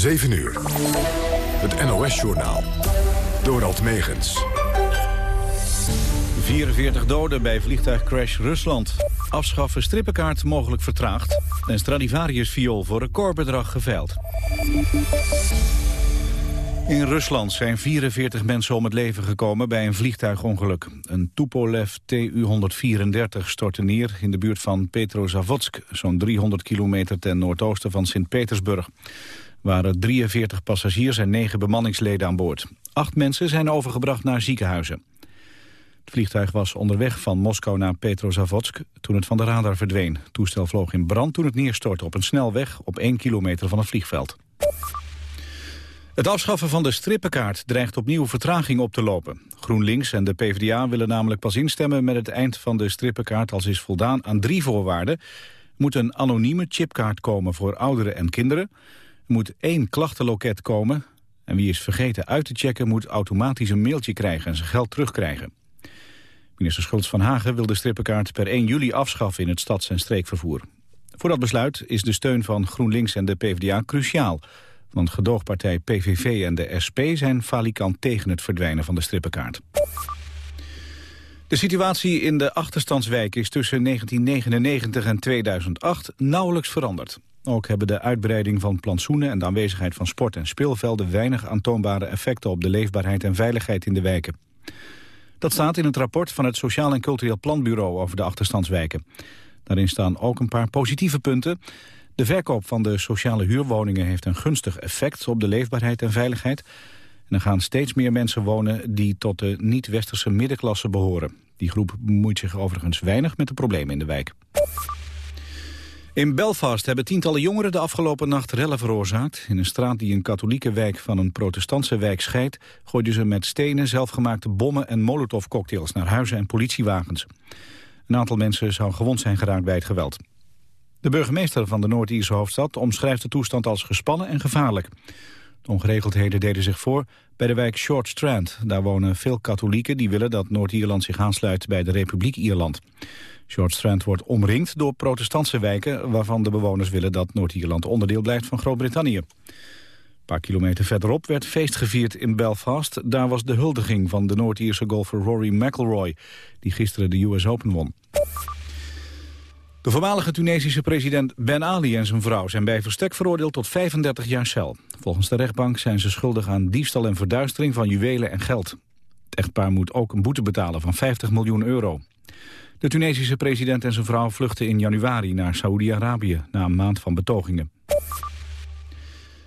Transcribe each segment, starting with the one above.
7 uur. Het NOS-journaal. Dorald Megens. 44 doden bij vliegtuigcrash Rusland. Afschaffen strippenkaart mogelijk vertraagd. En Stradivarius viool voor recordbedrag geveild. In Rusland zijn 44 mensen om het leven gekomen bij een vliegtuigongeluk. Een Tupolev Tu-134 stortte neer in de buurt van Petrozavodsk... zo'n 300 kilometer ten noordoosten van Sint-Petersburg. Waren 43 passagiers en 9 bemanningsleden aan boord. Acht mensen zijn overgebracht naar ziekenhuizen. Het vliegtuig was onderweg van Moskou naar Petrozavodsk toen het van de radar verdween. Het toestel vloog in brand toen het neerstortte op een snelweg op 1 kilometer van het vliegveld. Het afschaffen van de strippenkaart dreigt opnieuw vertraging op te lopen. GroenLinks en de PvdA willen namelijk pas instemmen met het eind van de strippenkaart als is voldaan aan drie voorwaarden. Moet een anonieme chipkaart komen voor ouderen en kinderen. Moet één klachtenloket komen. En wie is vergeten uit te checken moet automatisch een mailtje krijgen en zijn geld terugkrijgen. Minister Schultz van Hagen wil de strippenkaart per 1 juli afschaffen in het stads- en streekvervoer. Voor dat besluit is de steun van GroenLinks en de PvdA cruciaal. Want gedoogpartij PVV en de SP zijn falikant tegen het verdwijnen van de strippenkaart. De situatie in de achterstandswijk is tussen 1999 en 2008 nauwelijks veranderd. Ook hebben de uitbreiding van plantsoenen en de aanwezigheid van sport- en speelvelden weinig aantoonbare effecten op de leefbaarheid en veiligheid in de wijken. Dat staat in het rapport van het Sociaal en Cultureel Planbureau over de achterstandswijken. Daarin staan ook een paar positieve punten. De verkoop van de sociale huurwoningen heeft een gunstig effect op de leefbaarheid en veiligheid. En er gaan steeds meer mensen wonen die tot de niet-westerse middenklasse behoren. Die groep bemoeit zich overigens weinig met de problemen in de wijk. In Belfast hebben tientallen jongeren de afgelopen nacht rellen veroorzaakt. In een straat die een katholieke wijk van een protestantse wijk scheidt... gooiden ze met stenen, zelfgemaakte bommen en molotovcocktails... naar huizen en politiewagens. Een aantal mensen zou gewond zijn geraakt bij het geweld. De burgemeester van de Noord-Ierse hoofdstad omschrijft de toestand als gespannen en gevaarlijk. De ongeregeldheden deden zich voor bij de wijk Short Strand. Daar wonen veel katholieken die willen dat Noord-Ierland zich aansluit bij de Republiek Ierland. Short Strand wordt omringd door protestantse wijken... waarvan de bewoners willen dat Noord-Ierland onderdeel blijft van Groot-Brittannië. Een paar kilometer verderop werd feest gevierd in Belfast. Daar was de huldiging van de Noord-Ierse golfer Rory McIlroy... die gisteren de US Open won. De voormalige Tunesische president Ben Ali en zijn vrouw zijn bij verstek veroordeeld tot 35 jaar cel. Volgens de rechtbank zijn ze schuldig aan diefstal en verduistering van juwelen en geld. Het echtpaar moet ook een boete betalen van 50 miljoen euro. De Tunesische president en zijn vrouw vluchtten in januari naar Saoedi-Arabië na een maand van betogingen.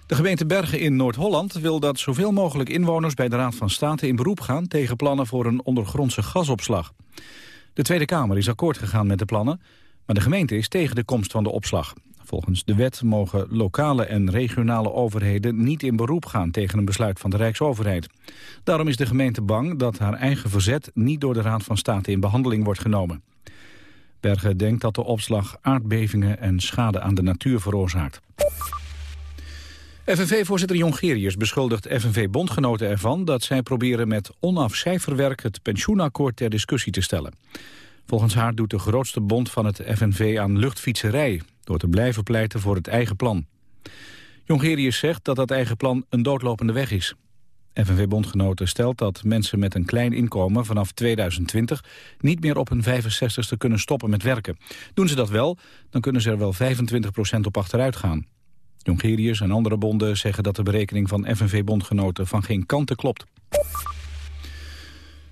De gemeente Bergen in Noord-Holland wil dat zoveel mogelijk inwoners bij de Raad van State in beroep gaan tegen plannen voor een ondergrondse gasopslag. De Tweede Kamer is akkoord gegaan met de plannen, maar de gemeente is tegen de komst van de opslag. Volgens de wet mogen lokale en regionale overheden niet in beroep gaan tegen een besluit van de Rijksoverheid. Daarom is de gemeente bang dat haar eigen verzet niet door de Raad van State in behandeling wordt genomen. Bergen denkt dat de opslag aardbevingen en schade aan de natuur veroorzaakt. FNV-voorzitter Jongerius beschuldigt FNV-bondgenoten ervan... dat zij proberen met onafcijferwerk het pensioenakkoord ter discussie te stellen. Volgens haar doet de grootste bond van het FNV aan luchtfietserij... door te blijven pleiten voor het eigen plan. Jongerius zegt dat dat eigen plan een doodlopende weg is. FNV-bondgenoten stelt dat mensen met een klein inkomen vanaf 2020 niet meer op hun 65ste kunnen stoppen met werken. Doen ze dat wel, dan kunnen ze er wel 25% op achteruit gaan. Jongerius en andere bonden zeggen dat de berekening van FNV-bondgenoten van geen kanten klopt.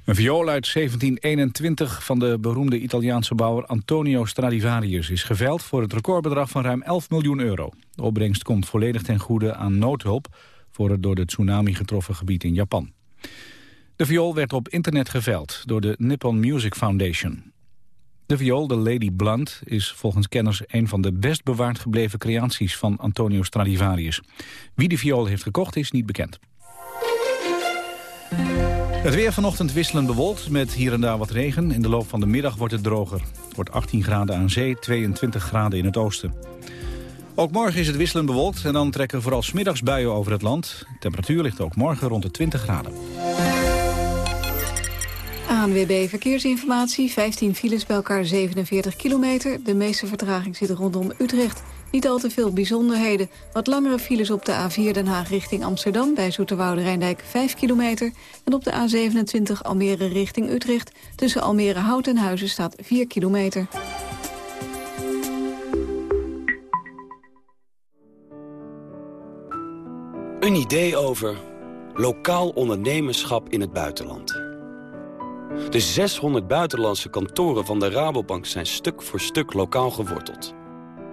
Een viool uit 1721 van de beroemde Italiaanse bouwer Antonio Stradivarius is geveild voor het recordbedrag van ruim 11 miljoen euro. De opbrengst komt volledig ten goede aan noodhulp voor het door de tsunami getroffen gebied in Japan. De viool werd op internet geveild door de Nippon Music Foundation. De viool, de Lady Blunt, is volgens kenners een van de best bewaard gebleven creaties van Antonio Stradivarius. Wie de viool heeft gekocht is niet bekend. Het weer vanochtend wisselend bewolkt met hier en daar wat regen. In de loop van de middag wordt het droger. Het wordt 18 graden aan zee, 22 graden in het oosten. Ook morgen is het wisselend bewolkt en dan trekken vooral smiddags buien over het land. De temperatuur ligt ook morgen rond de 20 graden. ANWB Verkeersinformatie, 15 files bij elkaar 47 kilometer. De meeste vertraging zit rondom Utrecht. Niet al te veel bijzonderheden. Wat langere files op de A4 Den Haag richting Amsterdam... bij Zoeterwoude Rijndijk 5 kilometer. En op de A27 Almere richting Utrecht... tussen Almere Hout en Huizen staat 4 kilometer. Een idee over lokaal ondernemerschap in het buitenland. De 600 buitenlandse kantoren van de Rabobank zijn stuk voor stuk lokaal geworteld.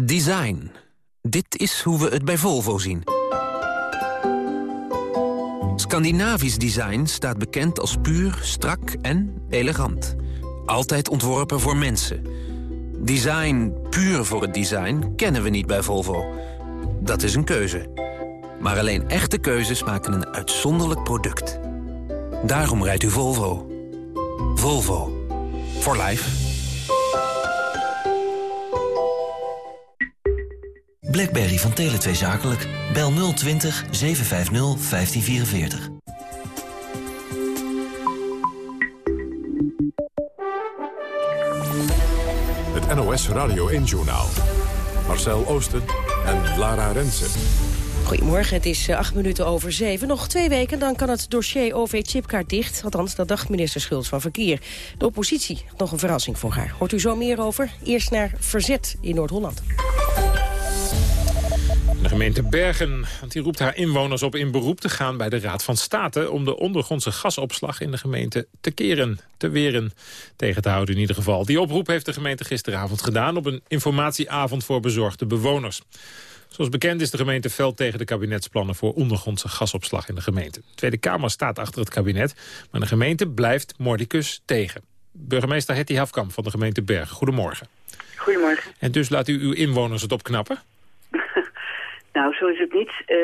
Design. Dit is hoe we het bij Volvo zien. Scandinavisch design staat bekend als puur, strak en elegant. Altijd ontworpen voor mensen. Design puur voor het design kennen we niet bij Volvo. Dat is een keuze. Maar alleen echte keuzes maken een uitzonderlijk product. Daarom rijdt u Volvo. Volvo. For life. BlackBerry van Tele2 Zakelijk. Bel 020 750 1544. Het NOS Radio 1-journaal. Marcel Oosten en Lara Rensen. Goedemorgen, het is eh, acht minuten over zeven. Nog twee weken, dan kan het dossier OV-chipkaart dicht. Althans, dat dacht minister Schultz van Verkeer. De oppositie had nog een verrassing voor haar. Hoort u zo meer over? Eerst naar Verzet in Noord-Holland. De gemeente Bergen want die roept haar inwoners op in beroep te gaan bij de Raad van State... om de ondergrondse gasopslag in de gemeente te keren, te weren, tegen te houden in ieder geval. Die oproep heeft de gemeente gisteravond gedaan op een informatieavond voor bezorgde bewoners. Zoals bekend is de gemeente fel tegen de kabinetsplannen voor ondergrondse gasopslag in de gemeente. De Tweede Kamer staat achter het kabinet, maar de gemeente blijft mordicus tegen. Burgemeester Hetty Hafkamp van de gemeente Bergen, goedemorgen. Goedemorgen. En dus laat u uw inwoners het opknappen? Nou, zo is het niet. Uh,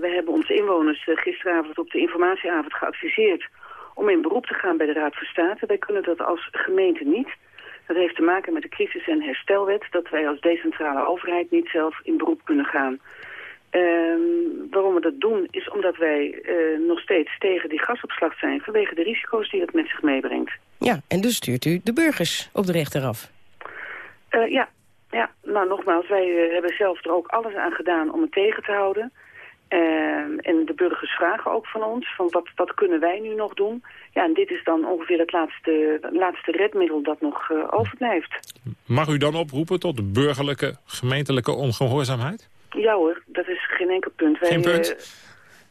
we hebben onze inwoners uh, gisteravond op de informatieavond geadviseerd om in beroep te gaan bij de Raad van State. Wij kunnen dat als gemeente niet. Dat heeft te maken met de crisis- en herstelwet, dat wij als decentrale overheid niet zelf in beroep kunnen gaan. Uh, waarom we dat doen is omdat wij nog steeds tegen die gasopslag zijn vanwege de risico's die dat met zich meebrengt. Ja, en dus stuurt u de burgers op de rechter af. ja, ja, nou nogmaals, wij uh, hebben zelf er ook alles aan gedaan om het tegen te houden. Uh, en de burgers vragen ook van ons, van wat, wat kunnen wij nu nog doen? Ja, en dit is dan ongeveer het laatste, laatste redmiddel dat nog uh, overblijft. Mag u dan oproepen tot burgerlijke, gemeentelijke ongehoorzaamheid? Ja hoor, dat is geen enkel punt. Geen wij, punt?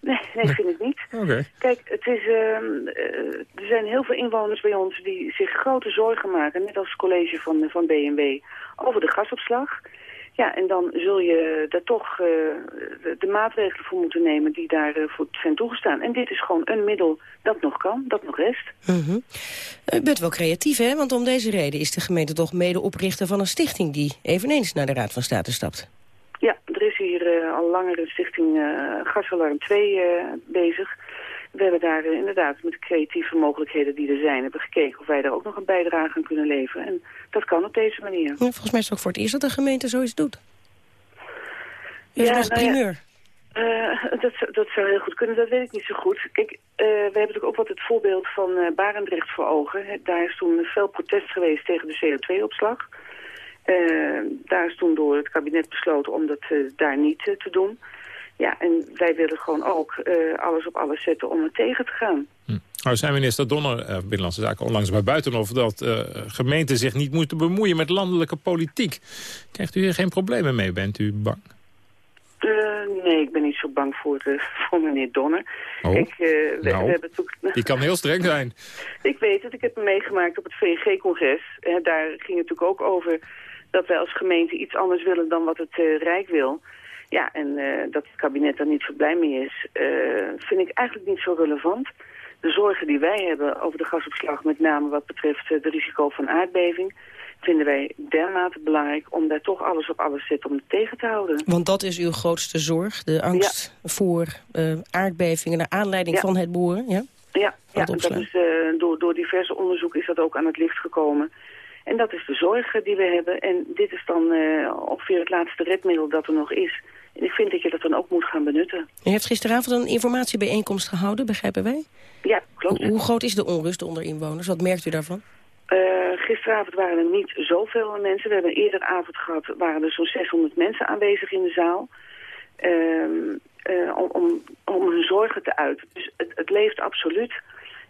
Nee, nee, vind ik niet. Okay. Kijk, het is, uh, er zijn heel veel inwoners bij ons die zich grote zorgen maken, net als het college van, van BMW, over de gasopslag. Ja, en dan zul je daar toch uh, de, de, maatregelen voor moeten nemen die daarvoor uh, zijn toegestaan. En dit is gewoon een middel dat nog kan, dat nog rest. Mm -hmm. U bent wel creatief, hè? Want om deze reden is de gemeente toch mede oprichter van een stichting die eveneens naar de Raad van State stapt. Ja, er is hier uh, al langer een stichting uh, Gasalarm 2 uh, bezig. We hebben daar inderdaad met de creatieve mogelijkheden die er zijn... hebben gekeken of wij daar ook nog een bijdrage aan kunnen leveren. En dat kan op deze manier. Ja, volgens mij is het ook voor het eerst dat de gemeente zoiets doet. Ja, Ja, dat is nou ja. primeur. Eh, dat, zou- dat zou heel goed kunnen, dat weet ik niet zo goed. Kijk, eh, we hebben natuurlijk ook wat het voorbeeld van eh Barendrecht voor ogen. Daar is toen veel protest geweest tegen de CO2-opslag. Eh, daar is toen door het kabinet besloten om dat eh, daar niet eh, te doen. Ja, en wij willen gewoon ook alles op alles zetten om het tegen te gaan. Nou zei minister Donner, eh, Binnenlandse Zaken, onlangs bij Buitenhof... dat eh, gemeenten zich niet moeten bemoeien met landelijke politiek. Krijgt u hier geen problemen mee, bent u bang? Nee, ik ben niet zo bang voor, voor meneer Donner. Oh, ik, we, nou. we hebben. Die kan heel streng zijn. Ik weet het, ik heb hem meegemaakt op het VNG-congres. Daar ging het natuurlijk ook over dat wij als gemeente iets anders willen dan wat het eh, Rijk wil. Ja, en eh, dat het kabinet daar niet zo blij mee is, eh, vind ik eigenlijk niet zo relevant. De zorgen die wij hebben over de gasopslag, met name wat betreft de risico van aardbeving, vinden wij dermate belangrijk om daar toch alles op alles te zetten om het tegen te houden. Want dat is uw grootste zorg, de angst voor aardbevingen... naar aanleiding Ja. van het boeren, ja? Ja, ja dat is, door, door diverse onderzoek is dat ook aan het licht gekomen. En dat is de zorg die we hebben. En dit is dan eh, ongeveer het laatste redmiddel dat er nog is. En ik vind dat je dat dan ook moet gaan benutten. U heeft gisteravond een informatiebijeenkomst gehouden, begrijpen wij? Ja, klopt. Hoe, groot is de onrust onder inwoners? Wat merkt u daarvan? Eh, gisteravond waren er niet zoveel mensen. We hebben eerder avond gehad, waren er zo'n 600 mensen aanwezig in de zaal. Ehm, eh, om, om, om hun zorgen te uiten. Dus het, het leeft absoluut.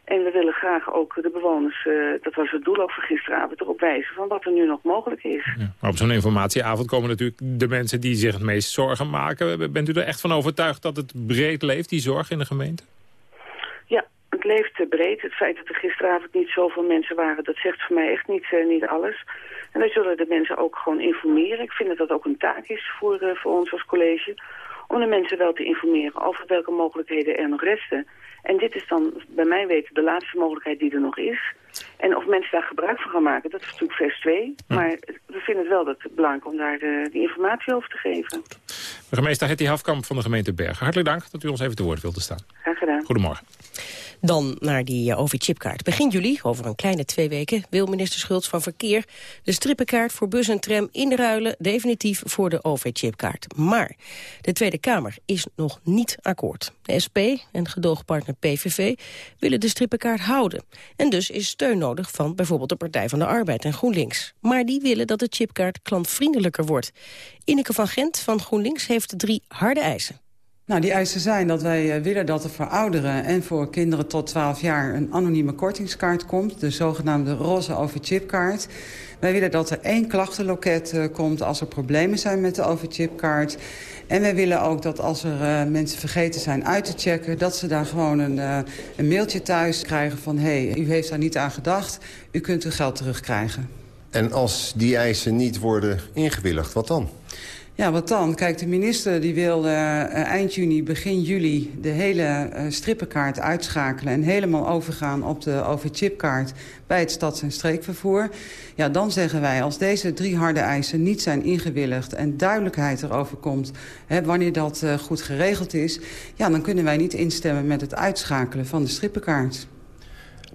En we willen graag ook de bewoners, eh, dat was het doel ook van gisteravond, erop wijzen van wat er nu nog mogelijk is. Maar op zo'n informatieavond komen natuurlijk de mensen die zich het meest zorgen maken. Bent u er echt van overtuigd dat het breed leeft, die zorg in de gemeente? Ja, het leeft eh, breed. Het feit dat er gisteravond niet zoveel mensen waren, dat zegt voor mij echt niet, eh, niet alles. En wij zullen de mensen ook gewoon informeren. Ik vind dat dat ook een taak is voor, eh, voor ons als college. Om de mensen wel te informeren over welke mogelijkheden er nog resten. En dit is dan, bij mij weten, de laatste mogelijkheid die er nog is. En of mensen daar gebruik van gaan maken, dat is natuurlijk vers 2. Maar we vinden het wel dat het belangrijk om daar de, die informatie over te geven. Burgemeester Hetty Hafkamp van de gemeente Bergen. Hartelijk dank dat u ons even te woord wilde staan. Graag gedaan. Goedemorgen. Dan naar die uh, OV-chipkaart. Begin juli, over een kleine twee weken, wil minister Schultz van Verkeer de strippenkaart voor bus en tram inruilen, definitief voor de OV-chipkaart. Maar de Tweede Kamer is nog niet akkoord. De SP en gedoogpartner PVV willen de strippenkaart houden. En dus is steun nodig van bijvoorbeeld de Partij van de Arbeid en GroenLinks. Maar die willen dat de chipkaart klantvriendelijker wordt. Ineke van Gent van GroenLinks heeft drie harde eisen. Nou, die eisen zijn dat wij uh, willen dat er voor ouderen en voor kinderen tot 12 jaar een anonieme kortingskaart komt. De zogenaamde roze overchipkaart. Wij willen dat er één klachtenloket uh, komt als er problemen zijn met de overchipkaart. En wij willen ook dat als er uh, mensen vergeten zijn uit te checken... dat ze daar gewoon een, een mailtje thuis krijgen van... hé, hey, u heeft daar niet aan gedacht, u kunt uw geld terugkrijgen. En als die eisen niet worden ingewilligd, wat dan? Ja, wat dan? Kijk, de minister die wil uh, eind juni, begin juli... de hele uh, strippenkaart uitschakelen en helemaal overgaan op de overchipkaart... bij het stads- en streekvervoer. Ja, dan zeggen wij, als deze drie harde eisen niet zijn ingewilligd... en duidelijkheid erover komt hè, wanneer dat goed geregeld is... ja, dan kunnen wij niet instemmen met het uitschakelen van de strippenkaart.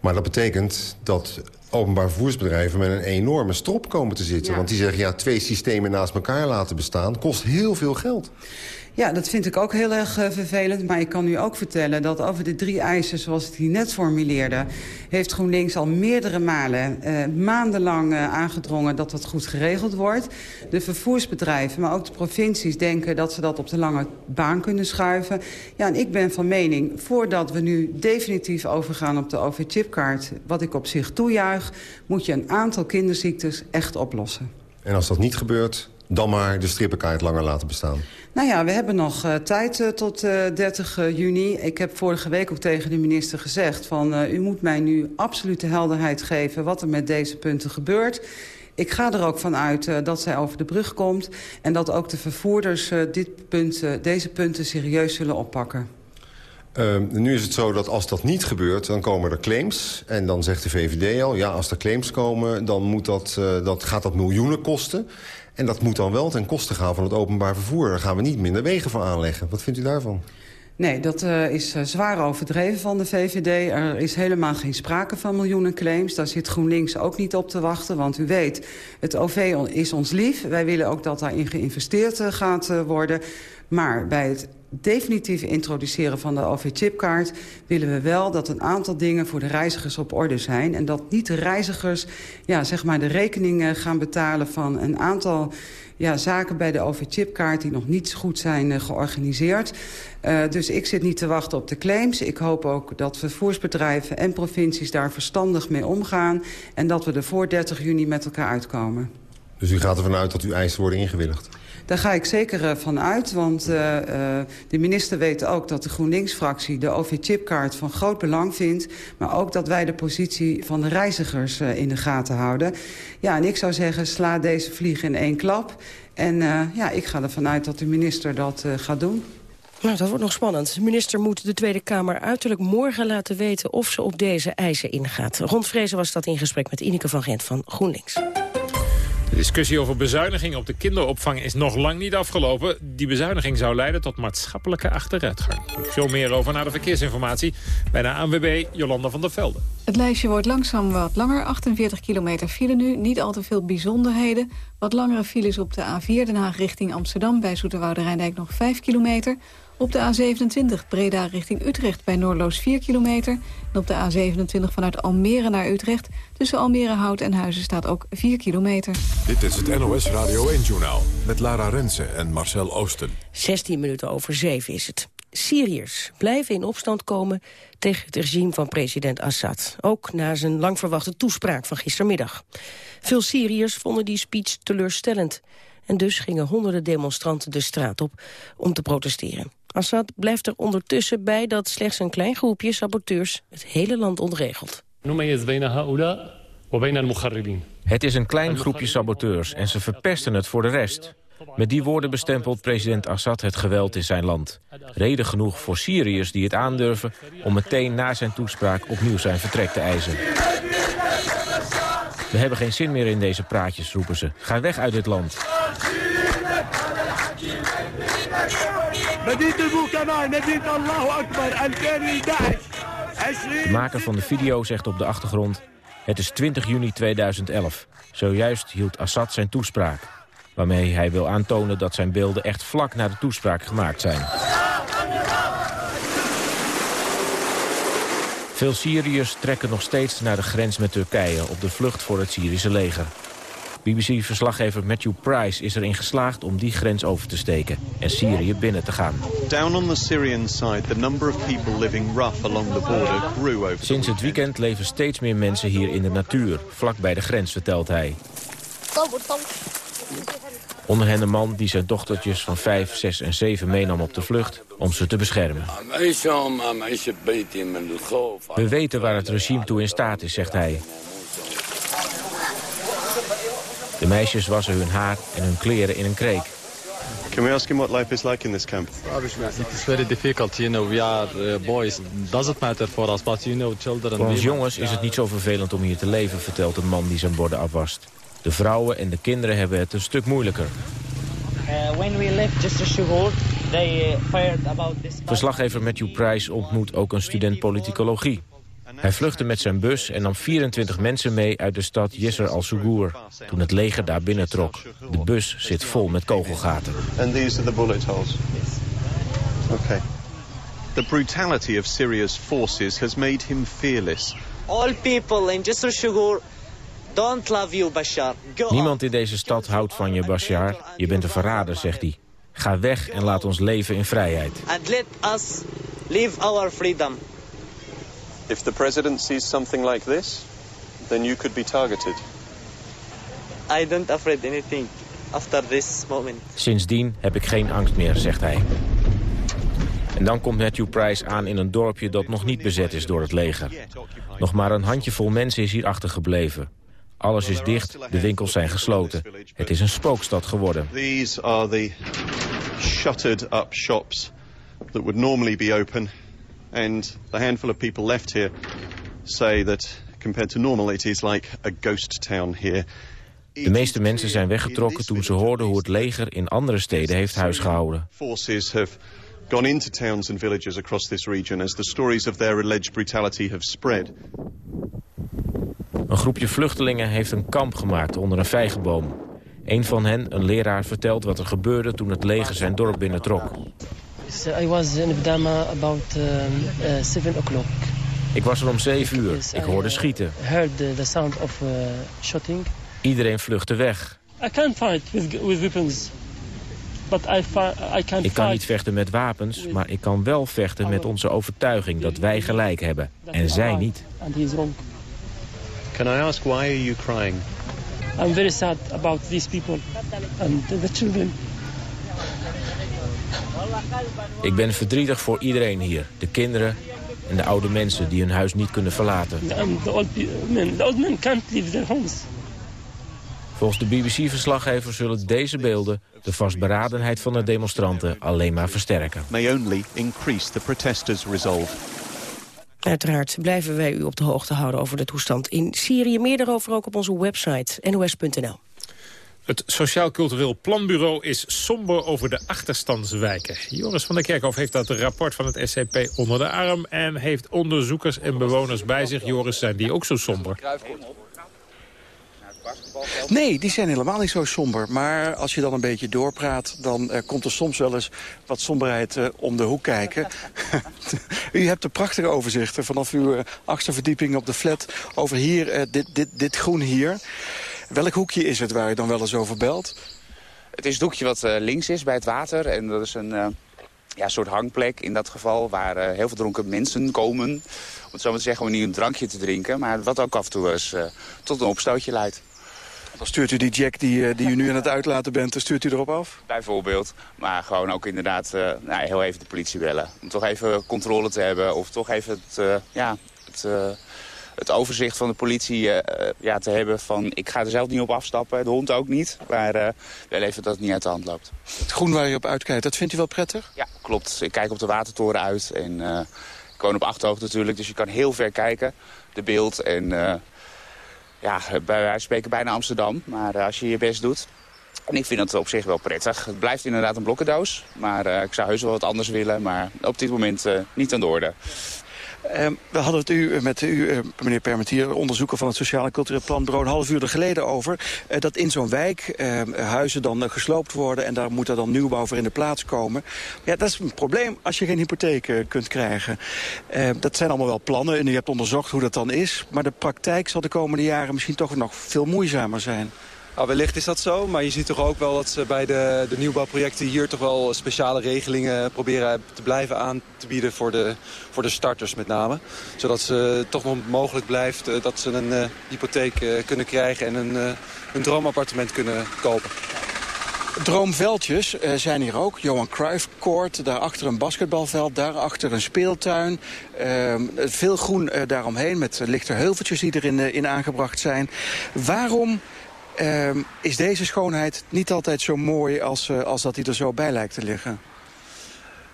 Maar dat betekent dat openbaar vervoersbedrijven met een enorme strop komen te zitten. Ja. Want die zeggen, ja, twee systemen naast elkaar laten bestaan... kost heel veel geld. Ja, dat vind ik ook heel erg uh, vervelend. Maar ik kan u ook vertellen dat over de drie eisen zoals ik die net formuleerde... heeft GroenLinks al meerdere malen, uh, maandenlang uh, aangedrongen dat dat goed geregeld wordt. De vervoersbedrijven, maar ook de provincies denken dat ze dat op de lange baan kunnen schuiven. Ja, en ik ben van mening, voordat we nu definitief overgaan op de OV-chipkaart... wat ik op zich toejuich, moet je een aantal kinderziektes echt oplossen. En als dat niet gebeurt, dan maar de strippenkaart langer laten bestaan? Nou ja, we hebben nog uh, tijd uh, tot uh, 30 juni. Ik heb vorige week ook tegen de minister gezegd... van u moet mij nu absolute helderheid geven wat er met deze punten gebeurt. Ik ga er ook van uit dat zij over de brug komt... en dat ook de vervoerders dit punt, deze punten serieus zullen oppakken. Uh, nu is het zo dat als dat niet gebeurt, dan komen er claims. En dan zegt de VVD al, ja, als er claims komen... dan moet dat, dat, gaat dat miljoenen kosten. En dat moet dan wel ten koste gaan van het openbaar vervoer. Daar gaan we niet minder wegen voor aanleggen. Wat vindt u daarvan? Nee, dat uh, is uh, zwaar overdreven van de VVD. Er is helemaal geen sprake van miljoenen claims. Daar zit GroenLinks ook niet op te wachten. Want u weet, het OV is ons lief. Wij willen ook dat daarin geïnvesteerd uh, gaat worden. Maar bij het definitief introduceren van de OV-chipkaart... willen we wel dat een aantal dingen voor de reizigers op orde zijn. En dat niet de reizigers ja, zeg maar de rekeningen gaan betalen van een aantal ja, zaken bij de OV-chipkaart die nog niet goed zijn uh, georganiseerd. Uh, dus ik zit niet te wachten op de claims. Ik hoop ook dat vervoersbedrijven en provincies daar verstandig mee omgaan... en dat we er voor 30 juni met elkaar uitkomen. Dus u gaat ervan uit dat uw eisen worden ingewilligd? Daar ga ik zeker uh, van uit, want uh, uh, de minister weet ook dat de GroenLinks-fractie de OV-chipkaart van groot belang vindt. Maar ook dat wij de positie van de reizigers in de gaten houden. Ja, en ik zou zeggen, sla deze vlieg in één klap. En ja, ik ga ervan uit dat de minister dat gaat doen. Nou, dat wordt nog spannend. De minister moet de Tweede Kamer uiterlijk morgen laten weten... of ze op deze eisen ingaat. Rond Vrezen was dat in gesprek met Ineke van Gent van GroenLinks. De discussie over bezuinigingen op de kinderopvang is nog lang niet afgelopen. Die bezuiniging zou leiden tot maatschappelijke achteruitgang. Zo meer over naar de verkeersinformatie bij de ANWB Jolanda van der Velde. Het lijstje wordt langzaam wat langer. 48 kilometer file nu, niet al te veel bijzonderheden. Wat langere files op de A4 Den Haag richting Amsterdam... bij Zoeterwoude Rijndijk nog 5 kilometer... Op de A27 Breda richting Utrecht bij Noordloos 4 kilometer. En op de A27 vanuit Almere naar Utrecht... tussen Almere Hout en Huizen staat ook 4 kilometer. Dit is het NOS Radio 1-journaal met Lara Rensen en Marcel Oosten. 16 minuten over 7 is het. Syriërs blijven in opstand komen tegen het regime van president Assad. Ook na zijn lang verwachte toespraak van gistermiddag. Veel Syriërs vonden die speech teleurstellend. En dus gingen honderden demonstranten de straat op om te protesteren. Assad blijft er ondertussen bij dat slechts een klein groepje saboteurs het hele land ontregelt. Het is een klein groepje saboteurs en ze verpesten het voor de rest. Met die woorden bestempelt president Assad het geweld in zijn land. Reden genoeg voor Syriërs die het aandurven... om meteen na zijn toespraak opnieuw zijn vertrek te eisen. We hebben geen zin meer in deze praatjes, roepen ze. Ga weg uit dit land. De maker van de video zegt op de achtergrond... Het is 20 juni 2011. Zojuist hield Assad zijn toespraak. Waarmee hij wil aantonen dat zijn beelden echt vlak na de toespraak gemaakt zijn. Veel Syriërs trekken nog steeds naar de grens met Turkije... op de vlucht voor het Syrische leger. BBC-verslaggever Matthew Price is erin geslaagd om die grens over te steken en Syrië binnen te gaan. Down on the Syrian side, the number of people living rough along the border grew over Sinds het weekend leven steeds meer mensen hier in de natuur, vlak bij de grens, vertelt hij. Onder hen een man die zijn dochtertjes van 5, 6 en 7 meenam op de vlucht om ze te beschermen. We weten waar het regime toe in staat is, zegt hij. De meisjes wassen hun haar en hun kleren in een kreek. Can we ask him what life is like in this camp? It is very difficult, you know. We are uh, boys. Doesn't matter for us, but you know, children. Voor ons jongens is het niet zo vervelend om hier te leven, vertelt een man die zijn borden afwast. De vrouwen en de kinderen hebben het een stuk moeilijker. Uh, when we left they uh, fired about this... Verslaggever Matthew Price ontmoet ook een student politicologie. Hij vluchtte met zijn bus en nam 24 mensen mee uit de stad Yisr al-Sugur... toen het leger daar binnentrok. De bus zit vol met kogelgaten. These are the bullet holes? Okay. The brutality of Syria's forces has made him fearless. All people in Yisr al-Sugur don't love you, Bashar. Niemand in deze stad houdt van je, Bashar. Je bent een verrader, zegt hij. Ga weg en laat ons leven in vrijheid. And let us live our freedom. If the president sees something like this, then you could be targeted. I don't afraid anything after this moment. Sindsdien heb ik geen angst meer, zegt hij. En dan komt Matthew Price aan in een dorpje dat nog niet bezet is door het leger. Nog maar een handjevol mensen is hier achtergebleven. Alles is dicht, de winkels zijn gesloten. Het is een spookstad geworden. These are the shuttered up shops that would normally be open and the handful of people left here say that compared to normal it is like a ghost town here. De meeste mensen zijn weggetrokken toen ze hoorden hoe het leger in andere steden heeft huisgehouden. Forces have gone into towns and villages across this region as the stories of their alleged brutality have spread. Een groepje vluchtelingen heeft een kamp gemaakt onder een vijgenboom. Een van hen, een leraar, vertelt wat er gebeurde toen het leger zijn dorp binnentrok. So I was in Bdama about um, uh, 7 o'clock. Ik was er om 7 uur. Ik hoorde schieten. Heard the, sound of uh, shooting. Iedereen vluchtte weg. I can't fight with, with weapons. But I, I can ik kan niet vechten met wapens, maar ik kan wel vechten met onze overtuiging dat wij gelijk hebben. En zij niet. And he's wrong. Can I ask why are you crying? I'm very sad about these people and the children. Ik ben verdrietig voor iedereen hier. De kinderen en de oude mensen die hun huis niet kunnen verlaten. And the old men, the old men can't leave their homes. Volgens de BBC-verslaggever zullen deze beelden de vastberadenheid van de demonstranten alleen maar versterken. May only increase the protesters' resolve. Uiteraard blijven wij u op de hoogte houden over de toestand in Syrië. Meer daarover ook op onze website nos.nl. Het Sociaal Cultureel Planbureau is somber over de achterstandswijken. Joris van der Kerkhof heeft dat rapport van het SCP onder de arm... en heeft onderzoekers en bewoners bij zich. Joris, zijn die ook zo somber? Nee, die zijn helemaal niet zo somber. Maar als je dan een beetje doorpraat, dan uh, komt er soms wel eens wat somberheid uh, om de hoek kijken. U hebt een prachtige overzichten vanaf uw uh, achtste verdieping op de flat over hier, dit, dit, dit groen hier. Welk hoekje is het waar je dan wel eens over belt? Het is het hoekje wat links is bij het water. En dat is een ja, soort hangplek in dat geval waar heel veel dronken mensen komen. Om het zo maar te zeggen, om niet een drankje te drinken. Maar wat ook af en toe eens tot een opstootje leidt. Dan stuurt u die jack die, die u nu aan het uitlaten bent, dan stuurt u erop af? Bijvoorbeeld. Maar gewoon ook inderdaad nou, heel even de politie bellen. Om toch even controle te hebben. Of toch even het, ja, het, het overzicht van de politie ja, te hebben van... ik ga er zelf niet op afstappen, de hond ook niet. Maar wel even dat het niet uit de hand loopt. Het groen waar je op uitkijkt, dat vindt u wel prettig? Ja, klopt. Ik kijk op de watertoren uit. En ik woon op Achterhoogte natuurlijk, dus je kan heel ver kijken. De beeld en ja, bij wijze van spreken bijna Amsterdam. Maar als je je best doet. En ik vind het op zich wel prettig. Het blijft inderdaad een blokkendoos. Maar ik zou heus wel wat anders willen. Maar op dit moment niet aan de orde. Uh, we hadden het u met u, meneer Permentier, onderzoeker van het Sociaal en Cultureel Planbureau, een half uur geleden over. dat in zo'n wijk huizen dan gesloopt worden en daar moet er dan nieuwbouw voor in de plaats komen. Ja, dat is een probleem als je geen hypotheek kunt krijgen. dat zijn allemaal wel plannen en u hebt onderzocht hoe dat dan is. Maar de praktijk zal de komende jaren misschien toch nog veel moeizamer zijn. Nou, wellicht is dat zo, maar je ziet toch ook wel dat ze bij de, de nieuwbouwprojecten hier toch wel speciale regelingen proberen te blijven aan te bieden voor de, voor de starters met name. Zodat ze toch nog mogelijk blijft uh, dat ze een uh, hypotheek uh, kunnen krijgen en een, een droomappartement kunnen kopen. Droomveldjes zijn hier ook. Johan Cruijff Court, daarachter een basketbalveld, daarachter een speeltuin. Uh, veel groen daaromheen met lichte heuveltjes die erin in aangebracht zijn. Waarom uh, is deze schoonheid niet altijd zo mooi als, uh, als dat hij er zo bij lijkt te liggen?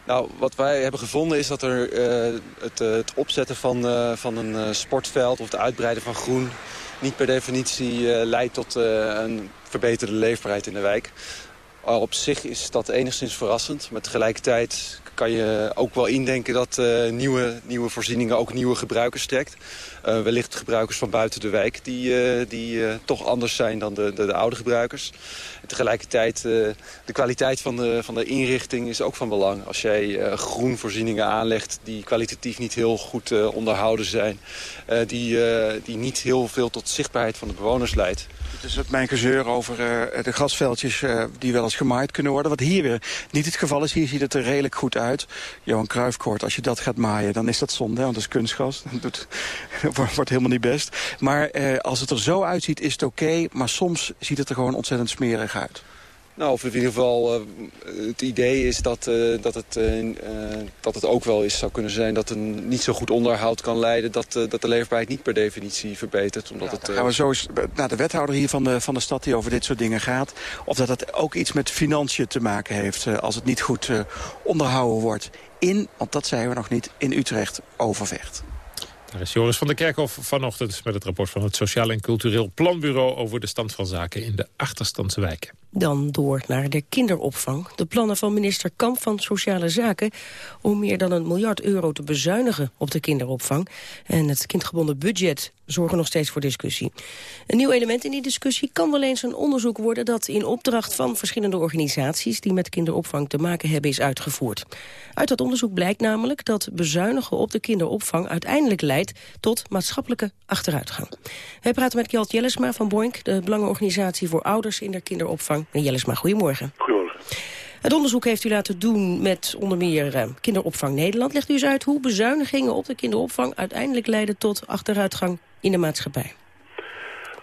Nou, wat wij hebben gevonden is dat er uh, het, uh, het, opzetten van, van een sportveld of het uitbreiden van groen niet per definitie leidt tot een verbeterde leefbaarheid in de wijk. Op zich is dat enigszins verrassend, maar tegelijkertijd kan je ook wel indenken dat nieuwe, nieuwe voorzieningen ook nieuwe gebruikers trekt. Uh, wellicht gebruikers van buiten de wijk die, uh, die toch anders zijn dan de, de, de oude gebruikers. En tegelijkertijd de kwaliteit van de, van de inrichting is ook van belang. Als jij groenvoorzieningen aanlegt die kwalitatief niet heel goed onderhouden zijn. die, die niet heel veel tot zichtbaarheid van de bewoners leidt. Het is het mijn gezeur over uh, de grasveldjes uh, die wel eens gemaaid kunnen worden. Wat hier weer niet het geval is. Hier ziet het er redelijk goed uit. Johan Cruijffkoort, als je dat gaat maaien, dan is dat zonde. Want dat is kunstgras. Dat doet, wordt helemaal niet best. Maar uh, als het er zo uitziet, is het oké. Maar soms ziet het er gewoon ontzettend smerig uit. Nou, of in ieder geval uh, het idee is dat, uh, dat, het, uh, dat het ook wel eens zou kunnen zijn... dat een niet zo goed onderhoud kan leiden... dat, dat de leefbaarheid niet per definitie verbetert. Omdat het, gaan we zo eens naar de wethouder hier van de, van de stad... die over dit soort dingen gaat. Of dat het ook iets met financiën te maken heeft... als het niet goed onderhouden wordt in, want dat zeiden we nog niet, in Utrecht overvecht. Daar is Joris van der Kerkhof vanochtend met het rapport van het Sociaal en Cultureel Planbureau over de stand van zaken in de achterstandse wijken. Dan door naar de kinderopvang. De plannen van minister Kamp van Sociale Zaken... om meer dan een miljard euro te bezuinigen op de kinderopvang... en het kindgebonden budget zorgen nog steeds voor discussie. Een nieuw element in die discussie kan wel eens een onderzoek worden... dat in opdracht van verschillende organisaties... die met kinderopvang te maken hebben, is uitgevoerd. Uit dat onderzoek blijkt namelijk dat bezuinigen op de kinderopvang... uiteindelijk leidt tot maatschappelijke achteruitgang. Wij praten met Kjeld Jellesma van Boink... de Belangenorganisatie voor Ouders in de Kinderopvang. Meneer Jellesma, goedemorgen. Goedemorgen. Het onderzoek heeft u laten doen met onder meer uh, Kinderopvang Nederland. Legt u eens uit hoe bezuinigingen op de kinderopvang... uiteindelijk leiden tot achteruitgang in de maatschappij.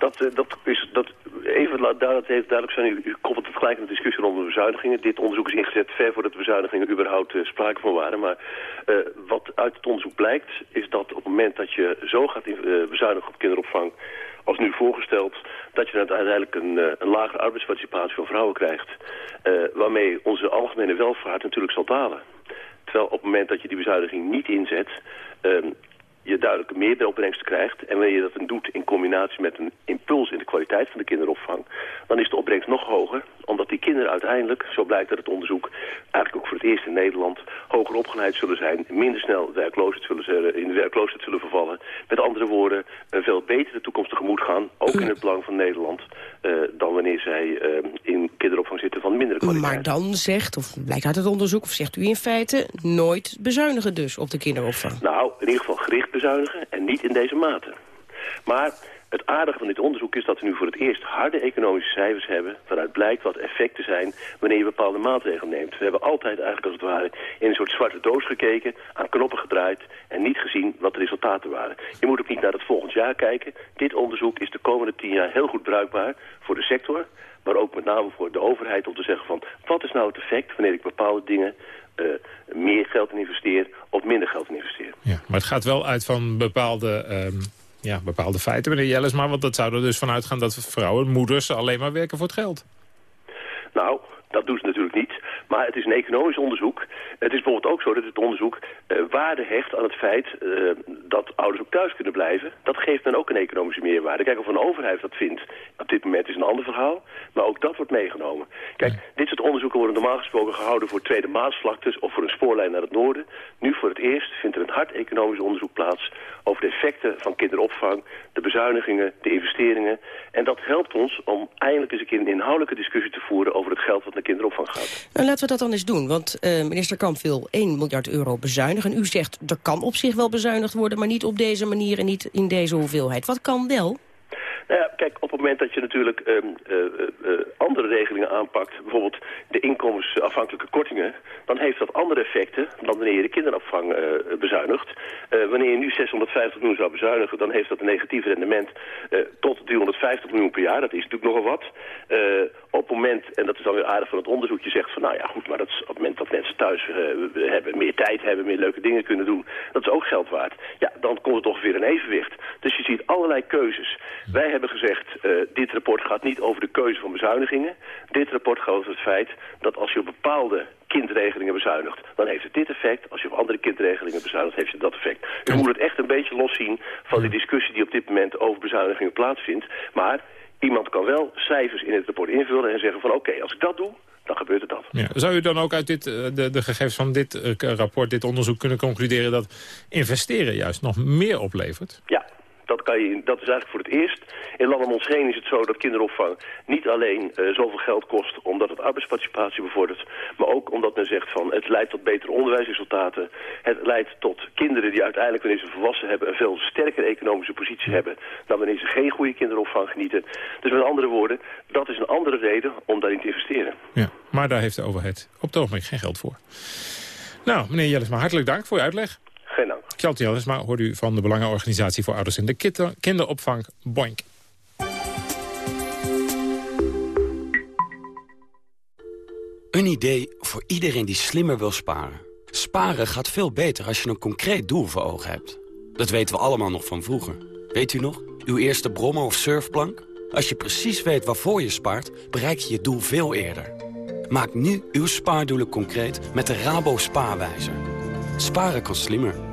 Dat, uh, dat is, dat, even duidelijk, heeft duidelijk zijn, u, koppelt het gelijk in de discussie rond de bezuinigingen. Dit onderzoek is ingezet ver voordat de bezuinigingen überhaupt uh, sprake van waren. Maar uh, wat uit het onderzoek blijkt, is dat op het moment dat je zo gaat bezuinigen op kinderopvang als nu voorgesteld, dat je uiteindelijk een, een lagere arbeidsparticipatie van vrouwen krijgt. Waarmee onze algemene welvaart natuurlijk zal dalen. Terwijl op het moment dat je die bezuiniging niet inzet... Uh, je duidelijk meer opbrengsten krijgt. En wanneer je dat dan doet in combinatie met een impuls in de kwaliteit van de kinderopvang... dan is de opbrengst nog hoger, omdat die kinderen uiteindelijk, zo blijkt uit het onderzoek... eigenlijk ook voor het eerst in Nederland hoger opgeleid zullen zijn... minder snel werkloosheid zullen, in de werkloosheid zullen vervallen. Met andere woorden, een veel betere toekomst tegemoet gaan... ook in het belang van Nederland... Uh, dan wanneer zij uh, in kinderopvang zitten van mindere kwaliteit. Maar dan zegt, of blijkt uit het onderzoek, of zegt u in feite... nooit bezuinigen dus op de kinderopvang? Nou, in ieder geval gericht bezuinigen en niet in deze mate. Maar het aardige van dit onderzoek is dat we nu voor het eerst harde economische cijfers hebben... waaruit blijkt wat effecten zijn wanneer je bepaalde maatregelen neemt. We hebben altijd eigenlijk als het ware in een soort zwarte doos gekeken, aan knoppen gedraaid... en niet gezien wat de resultaten waren. Je moet ook niet naar het volgend jaar kijken. Dit onderzoek is de komende tien jaar heel goed bruikbaar voor de sector... maar ook met name voor de overheid om te zeggen van... wat is nou het effect wanneer ik bepaalde dingen meer geld in investeer of minder geld in investeer. Ja, maar het gaat wel uit van bepaalde, um, ja, bepaalde feiten, meneer Jellesma. Want dat zou er dus vanuit gaan dat vrouwen, moeders alleen maar werken voor het geld. Nou, dat doen ze natuurlijk niet. Maar het is een economisch onderzoek. Het is bijvoorbeeld ook zo dat het onderzoek uh, waarde hecht aan het feit uh, dat ouders ook thuis kunnen blijven. Dat geeft dan ook een economische meerwaarde. Kijk, of een overheid dat vindt, op dit moment is een ander verhaal. Maar ook dat wordt meegenomen. Kijk, dit soort onderzoeken worden normaal gesproken gehouden voor tweede maasvlaktes of voor een spoorlijn naar het noorden. Nu voor het eerst vindt er een hard economisch onderzoek plaats over de effecten van kinderopvang, de bezuinigingen, de investeringen. En dat helpt ons om eindelijk eens een keer een inhoudelijke discussie te voeren over het geld wat naar kinderopvang gaat. Nou, laten we dat dan eens doen, want uh, minister Kamp wil 1 miljard euro bezuinigen. U zegt, er kan op zich wel bezuinigd worden, maar niet op deze manier en niet in deze hoeveelheid. Wat kan wel? Ja, kijk, op het moment dat je natuurlijk um, uh, uh, andere regelingen aanpakt, bijvoorbeeld de inkomensafhankelijke kortingen, dan heeft dat andere effecten dan wanneer je de kinderopvang bezuinigt. wanneer je nu 650 miljoen zou bezuinigen, dan heeft dat een negatief rendement tot 350 miljoen per jaar. Dat is natuurlijk nogal wat. op het moment, en dat is dan weer aardig van het onderzoek, je zegt van nou ja goed, maar dat is op het moment dat mensen thuis hebben, meer tijd hebben, meer leuke dingen kunnen doen, dat is ook geld waard. Ja, dan komt het toch weer een evenwicht. Dus je ziet allerlei keuzes. Wij hebben gezegd, uh, dit rapport gaat niet over de keuze van bezuinigingen. Dit rapport gaat over het feit dat als je op bepaalde kindregelingen bezuinigt, dan heeft het dit effect. Als je op andere kindregelingen bezuinigt, heeft het dat effect. U moet het echt een beetje loszien van die discussie die op dit moment over bezuinigingen plaatsvindt. Maar iemand kan wel cijfers in het rapport invullen en zeggen van oké, okay, als ik dat doe, dan gebeurt het dat. Ja. Zou u dan ook uit dit, de, de gegevens van dit uh, rapport, dit onderzoek kunnen concluderen dat investeren juist nog meer oplevert? Ja, dat, kan je, dat is eigenlijk voor het eerst. In landen om ons heen is het zo dat kinderopvang niet alleen uh, zoveel geld kost omdat het arbeidsparticipatie bevordert, maar ook omdat men zegt van het leidt tot betere onderwijsresultaten. Het leidt tot kinderen die uiteindelijk wanneer ze volwassen hebben een veel sterkere economische positie hebben dan wanneer ze geen goede kinderopvang genieten. Dus met andere woorden, dat is een andere reden om daarin te investeren. Ja, maar daar heeft de overheid op het ogenblik geen geld voor. Nou, meneer Jellesma, hartelijk dank voor uw uitleg. Geen dank. Kjeld Jellesma hoort u van de Belangenorganisatie voor Ouders in de kinder, Kinderopvang Boink. Een idee voor iedereen die slimmer wil sparen. Sparen gaat veel beter als je een concreet doel voor ogen hebt. Dat weten we allemaal nog van vroeger. Weet u nog? Uw eerste brommer of surfplank? Als je precies weet waarvoor je spaart, bereik je je doel veel eerder. Maak nu uw spaardoelen concreet met de Rabo Spaarwijzer. Sparen kan slimmer.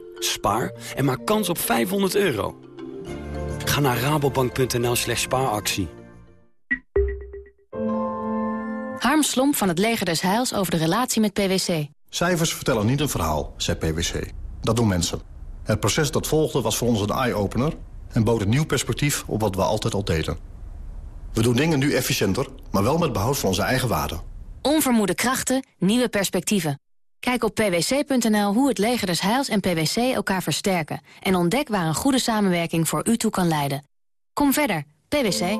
Spaar en maak kans op 500 euro. Ga naar rabobank.nl slash spaaractie. Harm Slomp van het Leger des Heils over de relatie met PwC. Cijfers vertellen niet een verhaal, zei PwC. Dat doen mensen. Het proces dat volgde was voor ons een eye-opener... en bood een nieuw perspectief op wat we altijd al deden. We doen dingen nu efficiënter, maar wel met behoud van onze eigen waarden. Onvermoede krachten, nieuwe perspectieven. Kijk op pwc.nl hoe het leger des Heils en PwC elkaar versterken... en ontdek waar een goede samenwerking voor u toe kan leiden. Kom verder, PwC.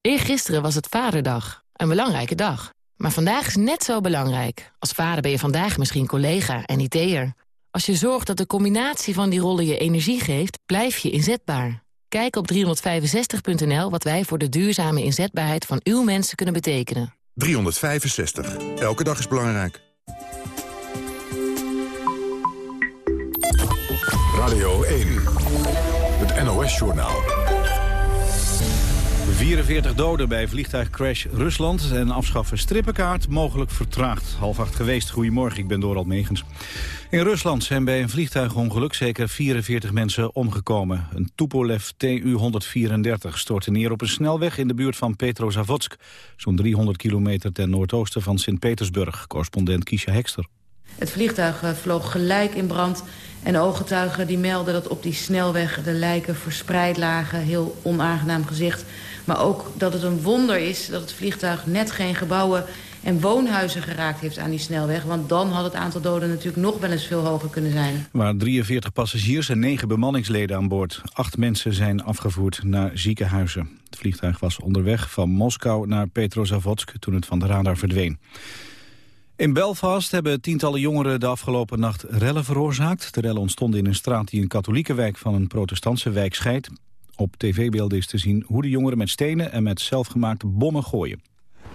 Eergisteren was het Vaderdag. Een belangrijke dag. Maar vandaag is net zo belangrijk. Als vader ben je vandaag misschien collega en IT'er. Als je zorgt dat de combinatie van die rollen je energie geeft... blijf je inzetbaar. Kijk op 365.nl wat wij voor de duurzame inzetbaarheid van uw mensen kunnen betekenen. 365. Elke dag is belangrijk. Radio 1. Het NOS-journaal. 44 doden bij vliegtuigcrash Rusland en afschaffen strippenkaart mogelijk vertraagd. Half acht geweest. Goedemorgen, ik ben Dorald Megens. In Rusland zijn bij een vliegtuigongeluk zeker 44 mensen omgekomen. Een Tupolev Tu-134 stortte neer op een snelweg in de buurt van Petrozavodsk. Zo'n 300 kilometer ten noordoosten van Sint-Petersburg. Correspondent Kisha Hekster. Het vliegtuig eh, vloog gelijk in brand en ooggetuigen die melden dat op die snelweg de lijken verspreid lagen. Heel onaangenaam gezicht. Maar ook dat het een wonder is dat het vliegtuig net geen gebouwen en woonhuizen geraakt heeft aan die snelweg. Want dan had het aantal doden natuurlijk nog wel eens veel hoger kunnen zijn. Er waren 43 passagiers en 9 bemanningsleden aan boord. Acht mensen zijn afgevoerd naar ziekenhuizen. Het vliegtuig was onderweg van Moskou naar Petrozavodsk toen het van de radar verdween. In Belfast hebben tientallen jongeren de afgelopen nacht rellen veroorzaakt. De rellen ontstonden in een straat die een katholieke wijk van een protestantse wijk scheidt. Op tv-beelden is te zien hoe de jongeren met stenen en met zelfgemaakte bommen gooien.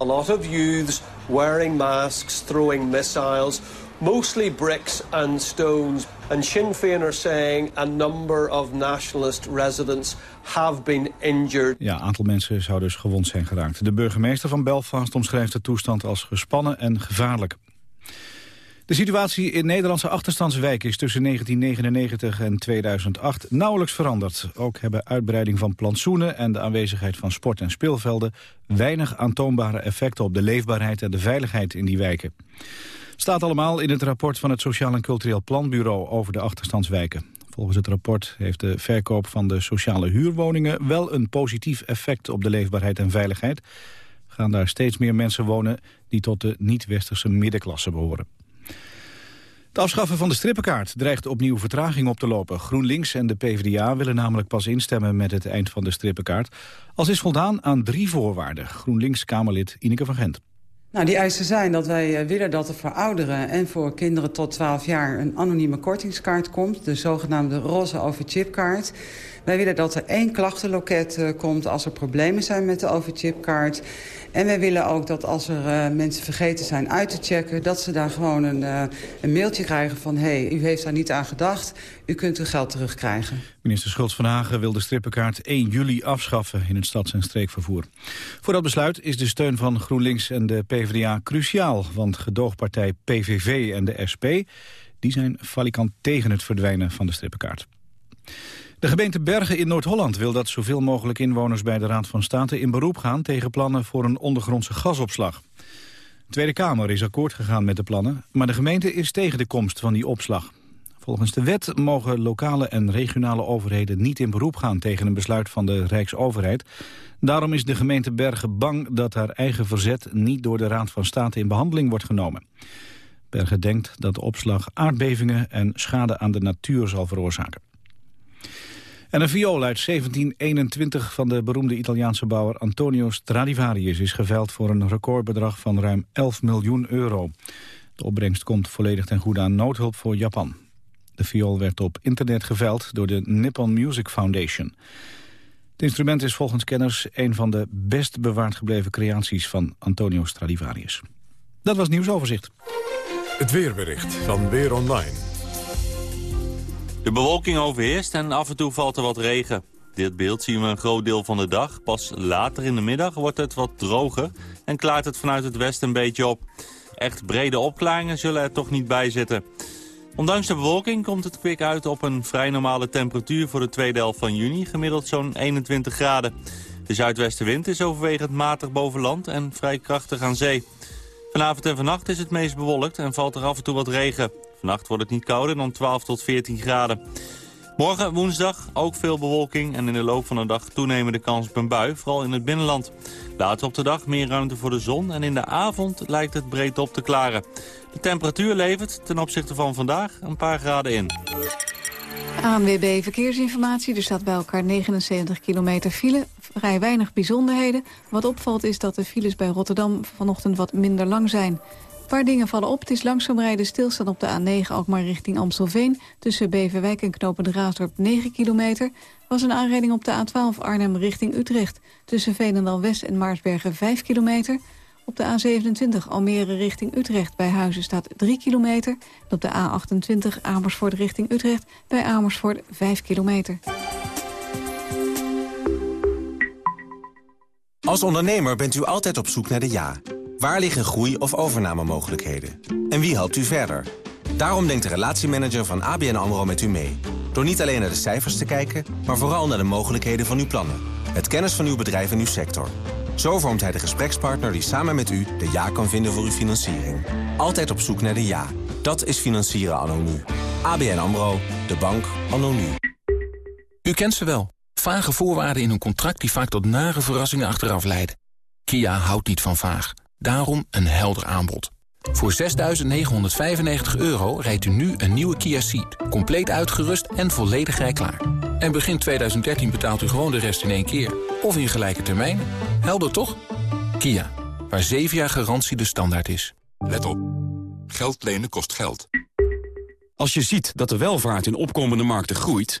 A lot of youths wearing masks, throwing missiles, mostly bricks and stones. And Sinn Féin are saying a number of nationalist residents have been injured. Ja, een aantal mensen zou dus gewond zijn geraakt. De burgemeester van Belfast omschrijft de toestand als gespannen en gevaarlijk. De situatie in Nederlandse achterstandswijken is tussen 1999 en 2008 nauwelijks veranderd. Ook hebben uitbreiding van plantsoenen en de aanwezigheid van sport- en speelvelden weinig aantoonbare effecten op de leefbaarheid en de veiligheid in die wijken. Staat allemaal in het rapport van het Sociaal en Cultureel Planbureau over de achterstandswijken. Volgens het rapport heeft de verkoop van de sociale huurwoningen wel een positief effect op de leefbaarheid en veiligheid. Gaan daar steeds meer mensen wonen die tot de niet-westerse middenklasse behoren. Het afschaffen van de strippenkaart dreigt opnieuw vertraging op te lopen. GroenLinks en de PvdA willen namelijk pas instemmen met het eind van de strippenkaart... als is voldaan aan drie voorwaarden. GroenLinks-Kamerlid Ineke van Gent. Nou, die eisen zijn dat wij eh, willen dat er voor ouderen en voor kinderen tot 12 jaar een anonieme kortingskaart komt. De zogenaamde roze overchipkaart. Wij willen dat er één klachtenloket uh, komt als er problemen zijn met de overchipkaart. En wij willen ook dat als er uh, mensen vergeten zijn uit te checken... dat ze daar gewoon een, uh, een mailtje krijgen van... hé, hey, u heeft daar niet aan gedacht, u kunt uw geld terugkrijgen. Minister Schultz van Hagen wil de strippenkaart 1 juli afschaffen... in het stads- en streekvervoer. Voor dat besluit is de steun van GroenLinks en de PvdA cruciaal... want gedoogpartij PVV en de SP die zijn falikant tegen het verdwijnen van de strippenkaart. De gemeente Bergen in Noord-Holland wil dat zoveel mogelijk inwoners bij de Raad van State in beroep gaan tegen plannen voor een ondergrondse gasopslag. De Tweede Kamer is akkoord gegaan met de plannen, maar de gemeente is tegen de komst van die opslag. Volgens de wet mogen lokale en regionale overheden niet in beroep gaan tegen een besluit van de Rijksoverheid. Daarom is de gemeente Bergen bang dat haar eigen verzet niet door de Raad van State in behandeling wordt genomen. Bergen denkt dat de opslag aardbevingen en schade aan de natuur zal veroorzaken. En een viool uit 1721 van de beroemde Italiaanse bouwer Antonio Stradivarius is geveild voor een recordbedrag van ruim 11 miljoen euro. De opbrengst komt volledig ten goede aan noodhulp voor Japan. De viool werd op internet geveild door de Nippon Music Foundation. Het instrument is volgens kenners een van de best bewaard gebleven creaties van Antonio Stradivarius. Dat was nieuwsoverzicht. Het weerbericht van Weer Online. De bewolking overheerst en af en toe valt er wat regen. Dit beeld zien we een groot deel van de dag. Pas later in de middag wordt het wat droger en klaart het vanuit het westen een beetje op. Echt brede opklaringen zullen er toch niet bij zitten. Ondanks de bewolking komt het kwik uit op een vrij normale temperatuur voor de tweede helft van juni, gemiddeld zo'n 21 graden. De zuidwestenwind is overwegend matig boven land en vrij krachtig aan zee. Vanavond en vannacht is het meest bewolkt en valt er af en toe wat regen. Vannacht wordt het niet kouder dan 12 tot 14 graden. Morgen woensdag ook veel bewolking en in de loop van de dag toenemende kans op een bui, vooral in het binnenland. Later op de dag meer ruimte voor de zon en in de avond lijkt het breed op te klaren. De temperatuur levert ten opzichte van vandaag een paar graden in. ANWB Verkeersinformatie. Er staat bij elkaar 79 kilometer file. Vrij weinig bijzonderheden. Wat opvalt is dat de files bij Rotterdam vanochtend wat minder lang zijn. Paar dingen vallen op. Het is langzaam rijden stilstaan op de A9 Alkmaar richting Amstelveen. Tussen Beverwijk en Knopend Raasdorp 9 kilometer. was een aanrijding op de A12 Arnhem richting Utrecht. Tussen Veenendaal West en Maarsbergen 5 kilometer. Op de A27 Almere richting Utrecht bij Huizen staat 3 kilometer. En op de A28 Amersfoort richting Utrecht bij Amersfoort 5 kilometer. Als ondernemer bent u altijd op zoek naar de ja. Waar liggen groei- of overnamemogelijkheden? En wie helpt u verder? Daarom denkt de relatiemanager van ABN AMRO met u mee. Door niet alleen naar de cijfers te kijken, maar vooral naar de mogelijkheden van uw plannen. Het kennis van uw bedrijf en uw sector. Zo vormt hij de gesprekspartner die samen met u de ja kan vinden voor uw financiering. Altijd op zoek naar de ja. Dat is financieren anno. ABN AMRO, de bank anno. U kent ze wel. Vage voorwaarden in een contract die vaak tot nare verrassingen achteraf leiden. Kia houdt niet van vaag. Daarom een helder aanbod. Voor 6.995 euro rijdt u nu een nieuwe Kia Ceed. Compleet uitgerust en volledig rijklaar. En begin 2013 betaalt u gewoon de rest in één keer. Of in gelijke termijn. Helder toch? Kia, waar 7 jaar garantie de standaard is. Let op. Geld lenen kost geld. Als je ziet dat de welvaart in opkomende markten groeit...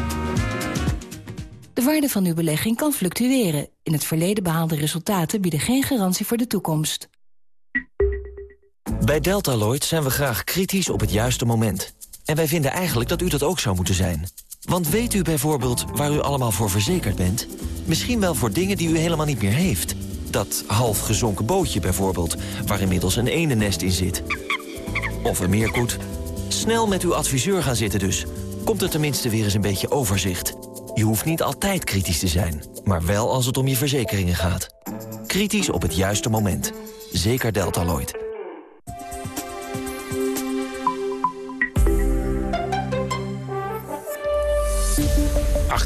De waarde van uw belegging kan fluctueren. In het verleden behaalde resultaten bieden geen garantie voor de toekomst. Bij Deltaloid zijn we graag kritisch op het juiste moment. En wij vinden eigenlijk dat u dat ook zou moeten zijn. Want weet u bijvoorbeeld waar u allemaal voor verzekerd bent? Misschien wel voor dingen die u helemaal niet meer heeft. Dat half gezonken bootje bijvoorbeeld, waar inmiddels een enennest in zit. Of een meerkoet. Snel met uw adviseur gaan zitten dus. Komt er tenminste weer eens een beetje overzicht. Je hoeft niet altijd kritisch te zijn, maar wel als het om je verzekeringen gaat. Kritisch op het juiste moment. Zeker Deltaloid.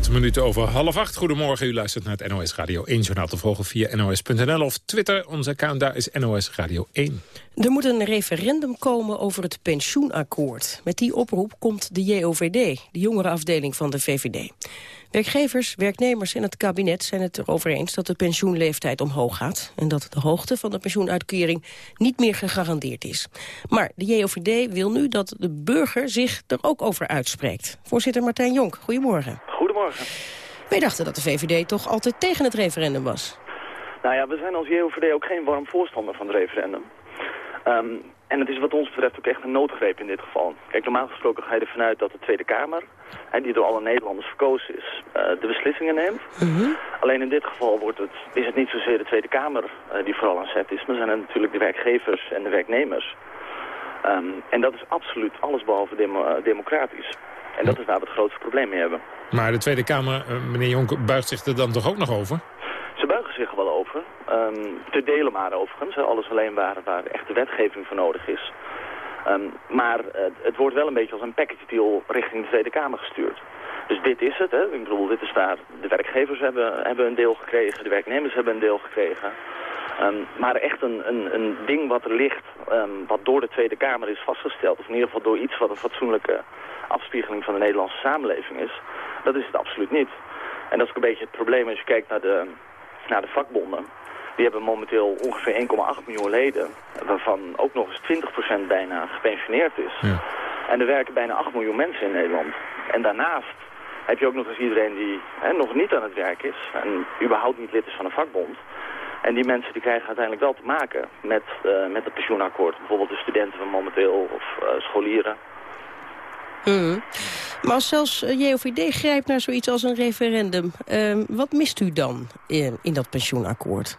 Acht minuten over half acht. Goedemorgen, u luistert naar het NOS Radio 1 journaal te volgen via nos.nl of Twitter. Onze account daar is NOS Radio 1. Er moet een referendum komen over het pensioenakkoord. Met die oproep komt de JOVD, de jongerenafdeling van de VVD. Werkgevers, werknemers en het kabinet zijn het erover eens dat de pensioenleeftijd omhoog gaat... en dat de hoogte van de pensioenuitkering niet meer gegarandeerd is. Maar de JOVD wil nu dat de burger zich er ook over uitspreekt. Voorzitter Martijn Jonk, goedemorgen. Goedemorgen. Wij dachten dat de VVD toch altijd tegen het referendum was. Nou ja, we zijn als JOVD ook geen warm voorstander van het referendum. Ehm, en het is wat ons betreft ook echt een noodgreep in dit geval. Kijk, normaal gesproken ga je ervan uit dat de Tweede Kamer, hè, die door alle Nederlanders verkozen is, uh, de beslissingen neemt. Alleen in dit geval wordt het, is het niet zozeer de Tweede Kamer uh, die vooral aan zet is, maar zijn het natuurlijk de werkgevers en de werknemers. Um, en dat is absoluut allesbehalve demo democratisch. En dat is waar we het grootste probleem mee hebben. Maar de Tweede Kamer, uh, meneer Jonk, buigt zich er dan toch ook nog over? Ze buigen zich er wel over. Um, te delen maar overigens. Alles alleen waar, waar echt de wetgeving voor nodig is. Ehm, maar uh, het wordt wel een beetje als een package deal richting de Tweede Kamer gestuurd. Dus dit is het. Hè. Ik bedoel, dit is waar de werkgevers hebben, hebben een deel gekregen, de werknemers hebben een deel gekregen. Um, maar echt een, een, een ding wat er ligt, um, wat door de Tweede Kamer is vastgesteld... of in ieder geval door iets wat een fatsoenlijke afspiegeling van de Nederlandse samenleving is... dat is het absoluut niet. En dat is ook een beetje het probleem als je kijkt naar de, naar de vakbonden. Die hebben momenteel ongeveer 1,8 miljoen leden, waarvan ook nog eens 20% bijna gepensioneerd is. Ja. En er werken bijna 8 miljoen mensen in Nederland. En daarnaast heb je ook nog eens iedereen die hè, nog niet aan het werk is en überhaupt niet lid is van een vakbond. En die mensen die krijgen uiteindelijk wel te maken met, uh, met het pensioenakkoord. Bijvoorbeeld de studenten van momenteel of uh, scholieren. Mm. Maar als zelfs eh, JOVD grijpt naar zoiets als een referendum... Uh, wat mist u dan in, in dat pensioenakkoord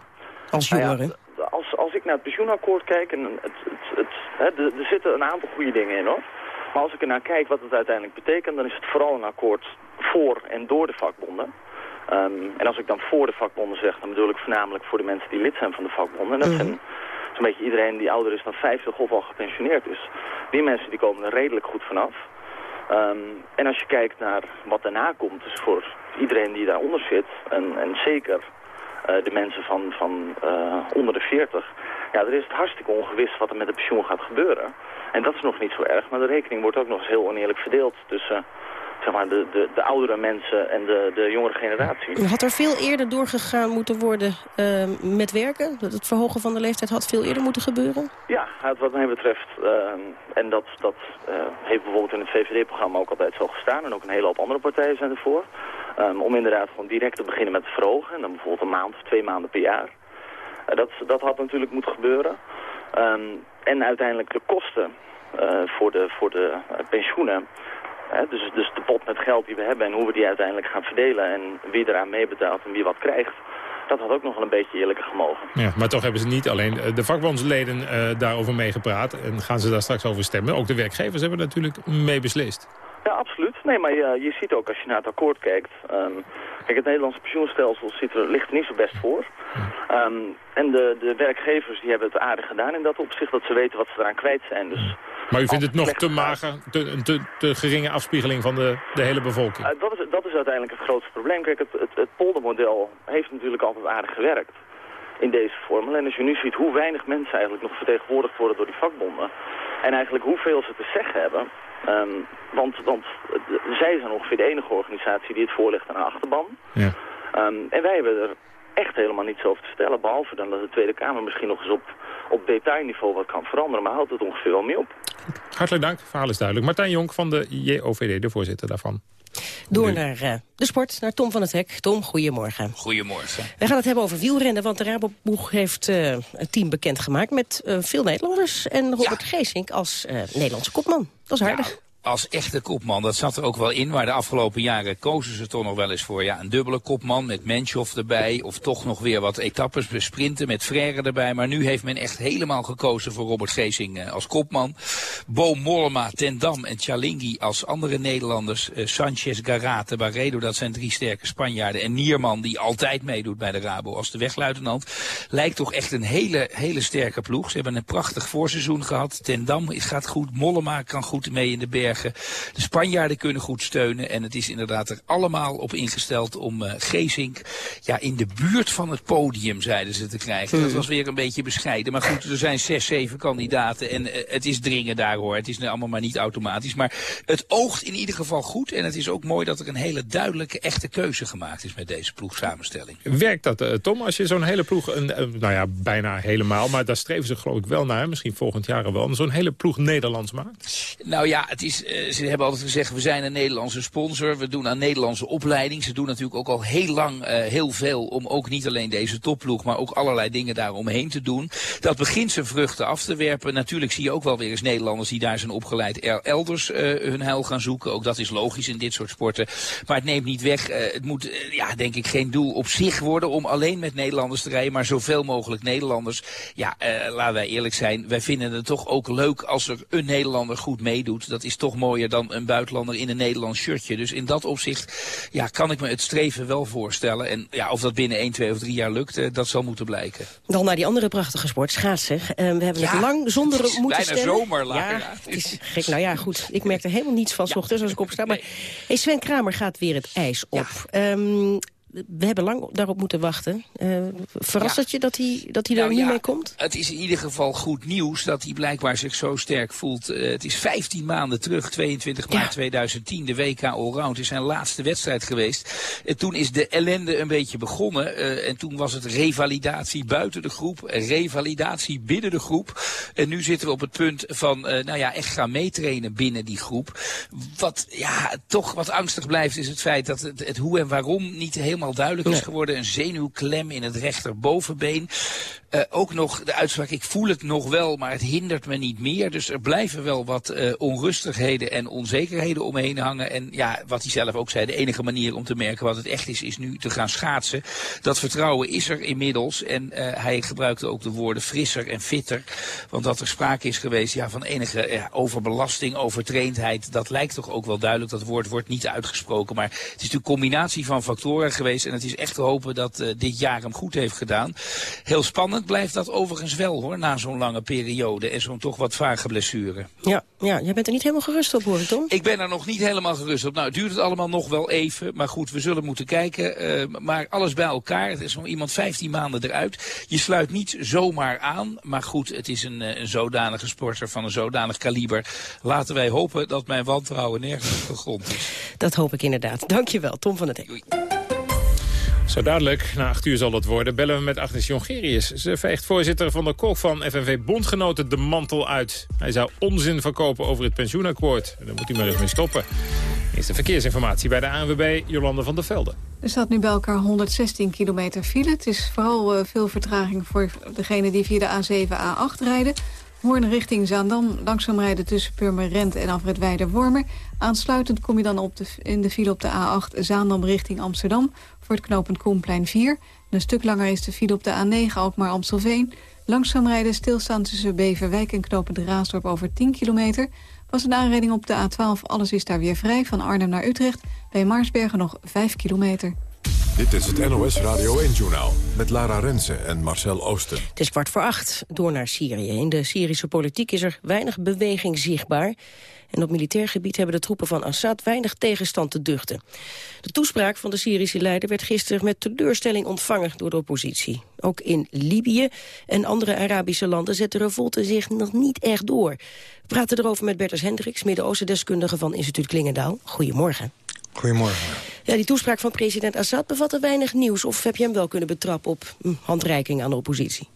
als jongeren? Nou ja, als, als ik naar het pensioenakkoord kijk... En het, het, het, hè, er zitten een aantal goede dingen in hoor. Maar als ik er naar kijk wat het uiteindelijk betekent... dan is het vooral een akkoord voor en door de vakbonden. Um, en als ik dan voor de vakbonden zeg, dan bedoel ik voornamelijk voor de mensen die lid zijn van de vakbonden. En dat mm zijn zo'n beetje iedereen die ouder is dan 50 of al gepensioneerd is. Die mensen die komen er redelijk goed vanaf. Um, en als je kijkt naar wat daarna komt, dus voor iedereen die daaronder zit, en, en zeker uh, de mensen van, van uh, onder de 40, ja, er is het hartstikke ongewis wat er met het pensioen gaat gebeuren. En dat is nog niet zo erg, maar de rekening wordt ook nog eens heel oneerlijk verdeeld tussen zeg maar, de, de, de oudere mensen en de, de jongere generatie. Had er veel eerder doorgegaan moeten worden uh, met werken? Dat het verhogen van de leeftijd had veel eerder moeten gebeuren? Ja, wat mij betreft. Uh, en dat, dat uh, heeft bijvoorbeeld in het VVD-programma ook altijd zo gestaan. En ook een hele hoop andere partijen zijn ervoor. Um, om inderdaad gewoon direct te beginnen met het verhogen. En dan bijvoorbeeld een maand of twee maanden per jaar. Dat, dat had natuurlijk moeten gebeuren. Um, en uiteindelijk de kosten voor de, voor de pensioenen dus, dus de pot met geld die we hebben en hoe we die uiteindelijk gaan verdelen... en wie eraan meebetaalt en wie wat krijgt... Dat had ook nog wel een beetje eerlijker gemogen. Ja, maar toch hebben ze niet alleen eh, de vakbondsleden uh, daarover meegepraat... en gaan ze daar straks over stemmen. Ook de werkgevers hebben natuurlijk mee beslist. Ja, absoluut. Nee, maar je, je ziet ook als je naar het akkoord kijkt... Um, kijk, het Nederlandse pensioenstelsel ziet er, ligt er niet zo best voor. Um, en de, de werkgevers die hebben het aardig gedaan in dat opzicht... dat ze weten wat ze eraan kwijt zijn. Dus maar u vindt het nog te mager, te, te, te, geringe afspiegeling van de, de hele bevolking? Uh, dat, is, dat is uiteindelijk het grootste probleem. Kijk, het, het, het poldermodel heeft natuurlijk altijd aardig gewerkt in deze vorm. En als je nu ziet hoe weinig mensen eigenlijk nog vertegenwoordigd worden door die vakbonden... en eigenlijk hoeveel ze te zeggen hebben... Um, want, want zij zijn ongeveer de enige organisatie die het voorlegt aan de achterban. Ja. Um, en wij hebben er echt helemaal niets over te stellen. Behalve dan dat de Tweede Kamer misschien nog eens op, op detailniveau wat kan veranderen. Maar houdt het ongeveer wel mee op. Hartelijk dank. Verhaal is duidelijk. Martijn Jonk van de JOVD, de voorzitter daarvan. Door naar uh, de sport, naar Tom van het Hek. Tom, goedemorgen. Goedemorgen. We gaan het hebben over wielrennen, want de Raboboeg heeft uh, een team bekendgemaakt... met uh, veel Nederlanders en Robert ja. Geesink als Nederlandse kopman. Dat is aardig. Als echte kopman. Dat zat er ook wel in, maar de afgelopen jaren kozen ze toch nog wel eens voor ja, een dubbele kopman met Menshoff erbij. Of toch nog weer wat etappes besprinten met Frère erbij. Maar nu heeft men echt helemaal gekozen voor Robert Geesing eh, als kopman. Bo Mollema, Tendam en Chalingi als andere Nederlanders. Uh, Sanchez, Garate, Barredo, dat zijn drie sterke Spanjaarden. En Nierman, die altijd meedoet bij de Rabo als de wegluitenant. Lijkt toch echt een hele, hele sterke ploeg. Ze hebben een prachtig voorseizoen gehad. Tendam gaat goed, Mollema kan goed mee in de berg. De Spanjaarden kunnen goed steunen. En het is inderdaad er allemaal op ingesteld om uh, Geesink ja, in de buurt van het podium, zeiden ze, te krijgen. Dat hmm. was weer een beetje bescheiden. Maar goed, er zijn zes, zeven kandidaten. En uh, het is dringen daar hoor. Het is nu allemaal maar niet automatisch. Maar het oogt in ieder geval goed. En het is ook mooi dat er een hele duidelijke, echte keuze gemaakt is met deze ploegsamenstelling. Werkt dat, uh, Tom? Als je zo'n hele ploeg, een, nou ja, bijna helemaal, maar daar streven ze geloof ik wel naar, misschien volgend jaar wel, zo'n hele ploeg Nederlands maakt? Nou ja, het is ze hebben altijd gezegd, we zijn een Nederlandse sponsor. We doen aan Nederlandse opleiding. Ze doen natuurlijk ook al heel lang uh, heel veel om ook niet alleen deze topploeg, maar ook allerlei dingen daaromheen te doen. Dat begint zijn vruchten af te werpen. Natuurlijk zie je ook wel weer eens Nederlanders die daar zijn opgeleid elders uh, hun heil gaan zoeken. Ook dat is logisch in dit soort sporten. Maar het neemt niet weg. Het moet, ja, denk ik, geen doel op zich worden om alleen met Nederlanders te rijden, maar zoveel mogelijk Nederlanders. Ja, laten wij eerlijk zijn, wij vinden het toch ook leuk als er een Nederlander goed meedoet. Dat is toch toch mooier dan een buitenlander in een Nederlands shirtje. Dus in dat opzicht ja, kan ik me het streven wel voorstellen. En ja, of dat binnen 1, 2 of 3 jaar lukt, eh, dat zal moeten blijken. Dan naar die andere prachtige sport, schaatsen. Uh, we hebben Ja, het lang zonder het moeten bijna stellen. zomer. Ja, het is gek. Nou ja, goed. Ik merk er helemaal niets van 's ochtends als ik opsta. Maar hey, Sven Kramer gaat weer het ijs op. Ehm, we hebben lang daarop moeten wachten. Eh, verrast Ja. het je dat hij, dat hij Nou er niet mee komt? Het is in ieder geval goed nieuws dat hij blijkbaar zich zo sterk voelt. Eh, het is 15 maanden terug, 22 maart 2010, de WK Allround. is zijn laatste wedstrijd geweest. En toen is de ellende een beetje begonnen. eh, en toen was het revalidatie buiten de groep, revalidatie binnen de groep. En nu zitten we op het punt van, nou ja, echt gaan meetrainen binnen die groep. Wat ja, toch wat angstig blijft is het feit dat het, het hoe en waarom niet helemaal duidelijk is geworden. Een zenuwklem in het rechterbovenbeen. Eh, ook nog de uitspraak, ik voel het nog wel, maar het hindert me niet meer. Dus er blijven wel wat eh, onrustigheden en onzekerheden omheen hangen. En ja, wat hij zelf ook zei, de enige manier om te merken wat het echt is, is nu te gaan schaatsen. Dat vertrouwen is er inmiddels. En eh, hij gebruikte ook de woorden frisser en fitter. Want dat er sprake is geweest ja, van enige overbelasting, overtraindheid. Dat lijkt toch ook wel duidelijk. Dat woord wordt niet uitgesproken. Maar het is natuurlijk een combinatie van factoren geweest. En het is echt te hopen dat dit jaar hem goed heeft gedaan. Heel spannend blijft dat overigens wel hoor, na zo'n lange periode. En zo'n toch wat vage blessure. Ja, ja, jij bent er niet helemaal gerust op, hoor ik, Tom? Ik ben er nog niet helemaal gerust op. Nou, het duurt het allemaal nog wel even. Maar goed, we zullen moeten kijken. Eh, maar alles bij elkaar. Het is zo iemand 15 maanden eruit. Je sluit niet zomaar aan. Maar goed, het is een, eh, een zodanige sporter van een zodanig kaliber. Laten wij hopen dat mijn wantrouwen nergens op gegrond is. Dat hoop ik inderdaad. Dankjewel, Tom van het Hek. Zo dadelijk, na acht uur zal het worden, bellen we met Agnes Jongerius. Ze veegt voorzitter van de KOK van FNV Bondgenoten de mantel uit. Hij zou onzin verkopen over het pensioenakkoord. En daar moet hij maar eens mee stoppen. Eerste verkeersinformatie bij de ANWB, Jolande van der Velde. Er staat nu bij elkaar 116 kilometer file. Het is vooral eh, veel vertraging voor degenen die via de A7, A8 rijden. Hoorn richting Zaandam, langzaam rijden tussen Purmerend en Afrit Weider-Wormer. Aansluitend kom je dan op de, in de file op de A8 Zaandam richting Amsterdam... voor het knooppunt Koenplein 4. En een stuk langer is de file op de A9 Alkmaar-Amstelveen. Langzaam rijden stilstaan tussen Beverwijk en knooppunt Raasdorp over 10 kilometer... was een aanrijding op de A12, alles is daar weer vrij, van Arnhem naar Utrecht. Bij Maarsbergen nog 5 kilometer. Dit is het NOS Radio 1-journaal met Lara Rensen en Marcel Oosten. Het is kwart voor acht, door naar Syrië. In de Syrische politiek is er weinig beweging zichtbaar. En op militair gebied hebben de troepen van Assad weinig tegenstand te duchten. De toespraak van de Syrische leider werd gisteren met teleurstelling ontvangen door de oppositie. Ook in Libië en andere Arabische landen zet de revolte zich nog niet echt door. We praten erover met Bertus Hendricks, Midden-Oosten-deskundige van instituut Klingendaal. Goedemorgen. Goedemorgen. Ja, die toespraak van president Assad bevatte weinig nieuws. Of heb je hem wel kunnen betrappen op hm, handreiking aan de oppositie?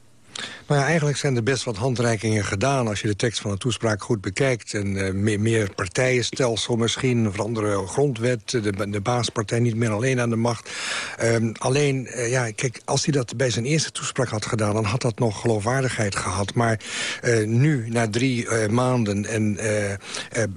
Nou ja, eigenlijk zijn er best wat handreikingen gedaan... als je de tekst van de toespraak goed bekijkt. En eh, meer, partijenstelsel misschien, een andere grondwet... de, de baaspartij niet meer alleen aan de macht. Ehm, alleen, eh, ja, kijk, als hij dat bij zijn eerste toespraak had gedaan... dan had dat nog geloofwaardigheid gehad. Maar eh, nu, na drie maanden en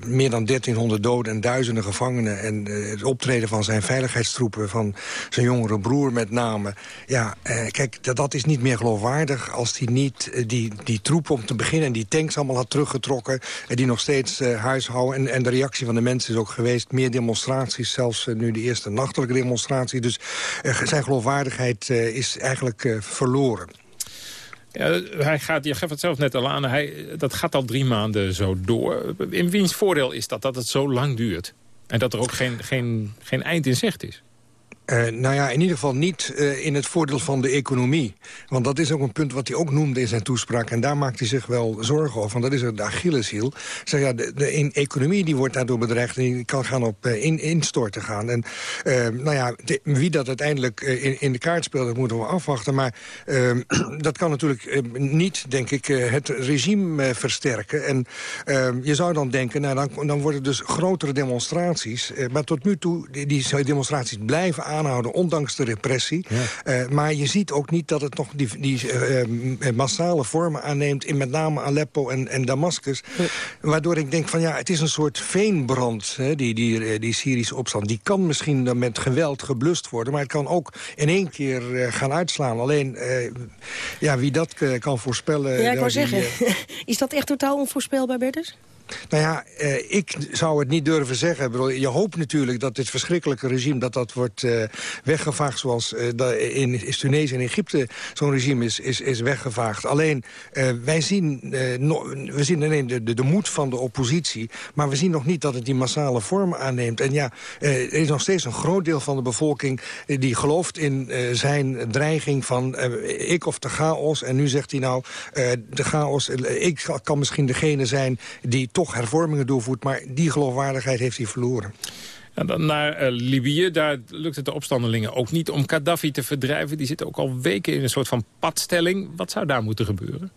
meer dan 1300 doden... en duizenden gevangenen en het optreden van zijn veiligheidstroepen... van zijn jongere broer met name... ja, kijk, dat is niet meer geloofwaardig als hij niet eh, die, die troepen om te beginnen... en die tanks allemaal had teruggetrokken... en die nog steeds eh, huishouden. En, en de reactie van de mensen is ook geweest... meer demonstraties, zelfs eh, nu de eerste nachtelijke demonstratie. Dus zijn geloofwaardigheid is eigenlijk verloren. Ja, hij gaat, je het zelf net al aan, hij, dat gaat al drie maanden zo door. In wiens voordeel is dat, dat het zo lang duurt? En dat er ook geen, geen, geen eind in zicht is? Uh, nou ja, in ieder geval niet uh, in het voordeel van de economie. Want dat is ook een punt wat hij ook noemde in zijn toespraak. En daar maakt hij zich wel zorgen over. Want dat is de Achilleshiel. Zeg, ja, de, in economie die wordt daardoor bedreigd. En die kan gaan op uh, in, instorten gaan. En nou ja, wie dat uiteindelijk in, in, de kaart speelt, dat moeten we afwachten. Maar ehm, dat kan natuurlijk niet, denk ik, het regime versterken. En ehm, je zou dan denken, nou, dan, dan worden dus grotere demonstraties. maar tot nu toe, die, die demonstraties blijven aanhouden, ondanks de repressie. Ja. Uh, maar je ziet ook niet dat het nog die, die uh, massale vormen aanneemt... in met name Aleppo en, en Damascus. Ja. Waardoor ik denk van ja, het is een soort veenbrand, hè, die, die, die Syrische opstand. Die kan misschien dan met geweld geblust worden... maar het kan ook in één keer uh, gaan uitslaan. Alleen, ja, wie dat kan voorspellen... Ja, ik wou zeggen, is dat echt totaal onvoorspelbaar, Bertus? Nou ja, eh, ik zou het niet durven zeggen. Bedoel, je hoopt natuurlijk dat dit verschrikkelijke regime... dat dat wordt eh, weggevaagd zoals uh, in Tunesië en Egypte... zo'n regime is, is, is weggevaagd. Alleen, uh, wij zien, no, we zien alleen de, de, de, moed van de oppositie... maar we zien nog niet dat het die massale vorm aanneemt. En ja, er is nog steeds een groot deel van de bevolking... die gelooft in zijn dreiging van ik of de chaos. En nu zegt hij nou, de chaos... ik kan misschien degene zijn die toch hervormingen doorvoert... maar die geloofwaardigheid heeft hij verloren. En dan naar uh, Libië, daar lukt het de opstandelingen ook niet om Gaddafi te verdrijven. Die zit ook al weken in een soort van padstelling. Wat zou daar moeten gebeuren?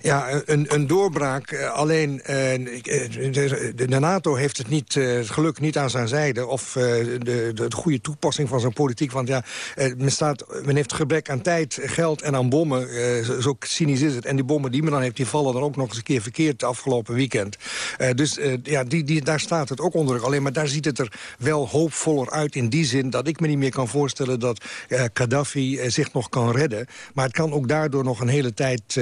Ja, een, een doorbraak. Eh, alleen eh, de, de, NATO heeft het, niet, eh, geluk niet aan zijn zijde. Of de, de, de, goede toepassing van zijn politiek. Want ja, men, staat, men heeft gebrek aan tijd, geld en aan bommen. Zo cynisch is het. En die bommen die men dan heeft, die vallen dan ook nog eens een keer verkeerd afgelopen weekend. Dus ja, die, die, daar staat het ook onder. Alleen maar daar ziet het er wel hoopvoller uit in die zin... dat ik me niet meer kan voorstellen dat Gaddafi zich nog kan redden. Maar het kan ook daardoor nog een hele tijd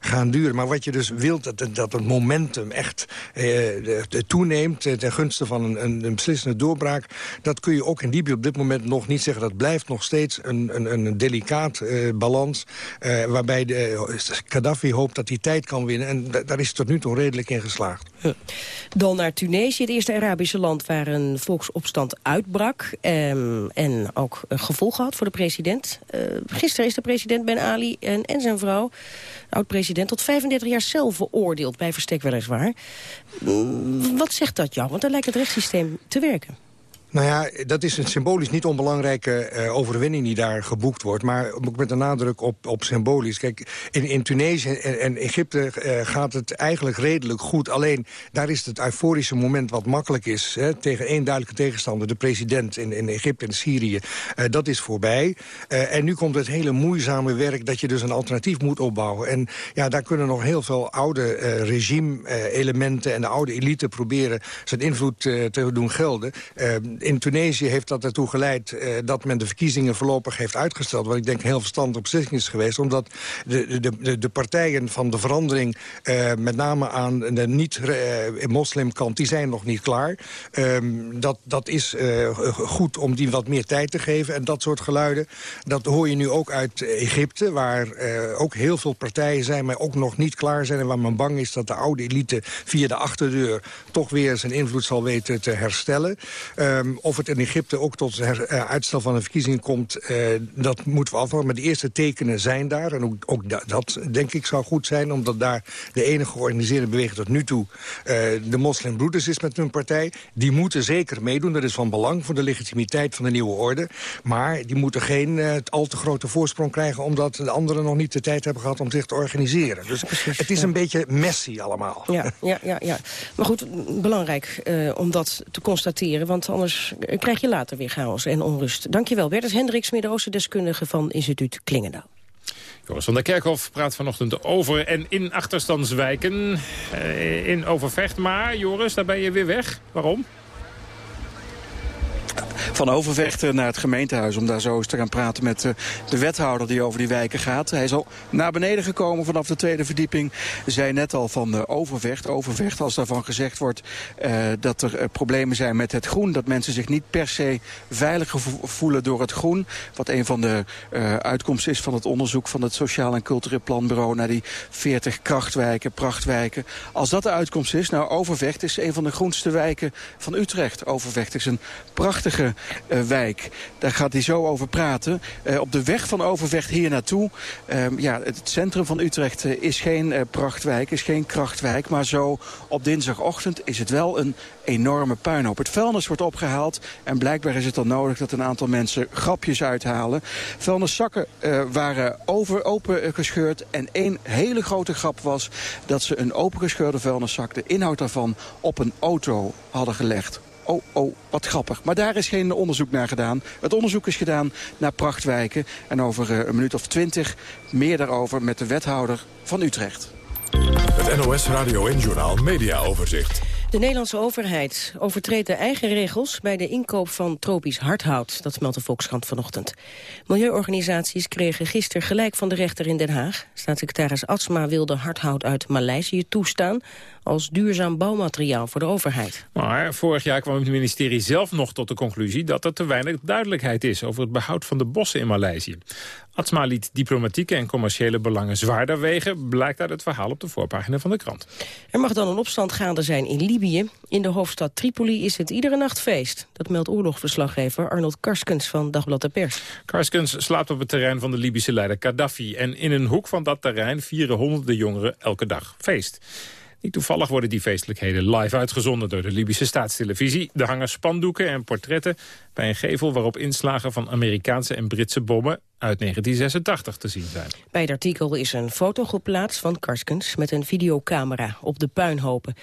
gaan duren. Maar wat je dus wilt, dat, dat het momentum echt eh, toeneemt... Eh, ten gunste van een, een, beslissende doorbraak... dat kun je ook in Libië op dit moment nog niet zeggen. Dat blijft nog steeds een, een, een delicaat eh, balans... Eh, waarbij de, Gaddafi hoopt dat hij tijd kan winnen. En daar is tot nu toe redelijk in geslaagd. Dan naar Tunesië, het eerste Arabische land waar een volksopstand uitbrak... Ehm, en ook gevolgen had voor de president. Uh, gisteren is de president Ben Ali en, en zijn vrouw oud-president, tot 35 jaar zelf veroordeeld, bij verstek weliswaar. Wat zegt dat jou? Want dan lijkt het rechtssysteem te werken. Nou ja, dat is een symbolisch niet onbelangrijke uh, overwinning die daar geboekt wordt. Maar ook met een nadruk op, op symbolisch. Kijk, in, in Tunesië en, Egypte uh, gaat het eigenlijk redelijk goed. Alleen, daar is het euforische moment wat makkelijk is. Hè, tegen één duidelijke tegenstander, de president in, in Egypte en Syrië. Uh, dat is voorbij. en nu komt het hele moeizame werk dat je dus een alternatief moet opbouwen. En ja, daar kunnen nog heel veel oude regime-elementen... en de oude elite proberen zijn invloed te doen gelden in Tunesië heeft dat ertoe geleid uh, dat men de verkiezingen voorlopig heeft uitgesteld. Wat ik denk een heel verstandige beslissing is geweest. Omdat de, de, de, de partijen van de verandering, uh, met name aan de niet-moslimkant, die zijn nog niet klaar. Um, dat, dat is goed om die wat meer tijd te geven. En dat soort geluiden, dat hoor je nu ook uit Egypte... waar ook heel veel partijen zijn, maar ook nog niet klaar zijn... en waar men bang is dat de oude elite via de achterdeur... toch weer zijn invloed zal weten te herstellen. Um, of het in Egypte ook tot her, uh, uitstel van de verkiezingen komt... Uh, dat moeten we afwachten. Maar de eerste tekenen zijn daar. En ook, ook dat, dat, denk ik zou goed zijn. Omdat daar de enige georganiseerde beweging tot nu toe... Uh, de moslimbroeders is met hun partij. Die moeten zeker meedoen. Dat is van belang voor de legitimiteit van de nieuwe orde. Maar die moeten geen al te grote voorsprong krijgen... omdat de anderen nog niet de tijd hebben gehad om zich te organiseren. Dus Precies, het is een beetje messy allemaal. Ja, ja, ja, ja. Maar goed, belangrijk om dat te constateren. Want anders krijg je later weer chaos en onrust. Dankjewel, Bertus Hendricks, Midden-Oosten deskundige van instituut Klingendaal. Joris van der Kerkhof praat vanochtend over en in achterstandswijken eh, in Overvecht. Maar Joris, daar ben je weer weg. Waarom? Van Overvecht naar het gemeentehuis... om daar zo eens te gaan praten met eh, de wethouder die over die wijken gaat. Hij is al naar beneden gekomen vanaf de tweede verdieping. Zei net al van uh, Overvecht. Overvecht als daarvan gezegd wordt uh, dat er problemen zijn met het groen. Dat mensen zich niet per se veilig voelen door het groen. Wat een van de uitkomsten is van het onderzoek van het Sociaal en Cultureel Planbureau... naar die 40 krachtwijken, prachtwijken. Als dat de uitkomst is, nou Overvecht is een van de groenste wijken van Utrecht. Overvecht is een prachtige wijk. Daar gaat hij zo over praten. Uh, op de weg van Overvecht hier naartoe. Uh, ja, het centrum van Utrecht uh, is geen prachtwijk, is geen krachtwijk. Maar zo op dinsdagochtend is het wel een enorme puinhoop. Het vuilnis wordt opgehaald en blijkbaar is het dan nodig dat een aantal mensen grapjes uithalen. Vuilniszakken waren over, open gescheurd en één hele grote grap was dat ze een opengescheurde vuilniszak, de inhoud daarvan, op een auto hadden gelegd oh, oh, wat grappig. Maar daar is geen onderzoek naar gedaan. Het onderzoek is gedaan naar prachtwijken. En over uh, een minuut of twintig meer daarover met de wethouder van Utrecht. Het NOS Radio en Journal Media Overzicht. De Nederlandse overheid overtreedt de eigen regels bij de inkoop van tropisch hardhout. Dat meldt de Volkskrant vanochtend. Milieuorganisaties kregen gisteren gelijk van de rechter in Den Haag. Staatssecretaris Atsma wilde hardhout uit Maleisië toestaan als duurzaam bouwmateriaal voor de overheid. Maar vorig jaar kwam het ministerie zelf nog tot de conclusie... dat er te weinig duidelijkheid is over het behoud van de bossen in Maleisië. Atsma liet diplomatieke en commerciële belangen zwaarder wegen... blijkt uit het verhaal op de voorpagina van de krant. Er mag dan een opstand gaande zijn in Libië. In de hoofdstad Tripoli is het iedere nacht feest. Dat meldt oorlogsverslaggever Arnold Karskens van Dagblad de Pers. Karskens slaapt op het terrein van de Libische leider Gaddafi... en in een hoek van dat terrein vieren honderden jongeren elke dag feest. Niet toevallig worden die feestelijkheden live uitgezonden door de Libische staatstelevisie. Er hangen spandoeken en portretten bij een gevel waarop inslagen van Amerikaanse en Britse bommen uit 1986 te zien zijn. Bij het artikel is een foto geplaatst van Karskens met een videocamera op de puinhopen.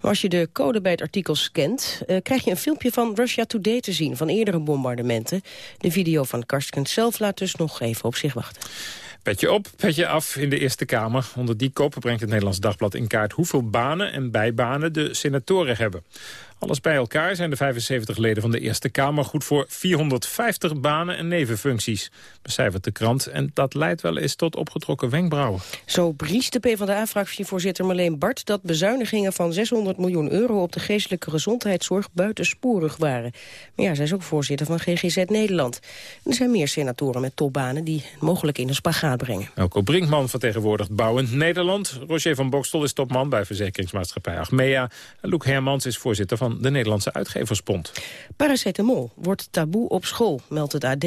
Maar als je de code bij het artikel scant, uh, krijg je een filmpje van Russia Today te zien van eerdere bombardementen. De video van Karskens zelf laat dus nog even op zich wachten. Petje op, petje af in de Eerste Kamer. Onder die kop brengt het Nederlands Dagblad in kaart... hoeveel banen en bijbanen de senatoren hebben. Alles bij elkaar zijn de 75 leden van de Eerste Kamer goed voor 450 banen en nevenfuncties, becijfert de krant. En dat leidt wel eens tot opgetrokken wenkbrauwen. Zo briest de PvdA-fractievoorzitter Marleen Bart dat bezuinigingen van 600 miljoen euro op de geestelijke gezondheidszorg buitensporig waren. Maar ja, zij is ook voorzitter van GGZ Nederland. er zijn meer senatoren met topbanen die mogelijk in een spagaat brengen. Elko Brinkman vertegenwoordigt Bouwend Nederland. Roger van Bokstel is topman bij verzekeringsmaatschappij Achmea. Loek Hermans is voorzitter van de Nederlandse Uitgeversbond. Paracetamol wordt taboe op school, meldt het AD.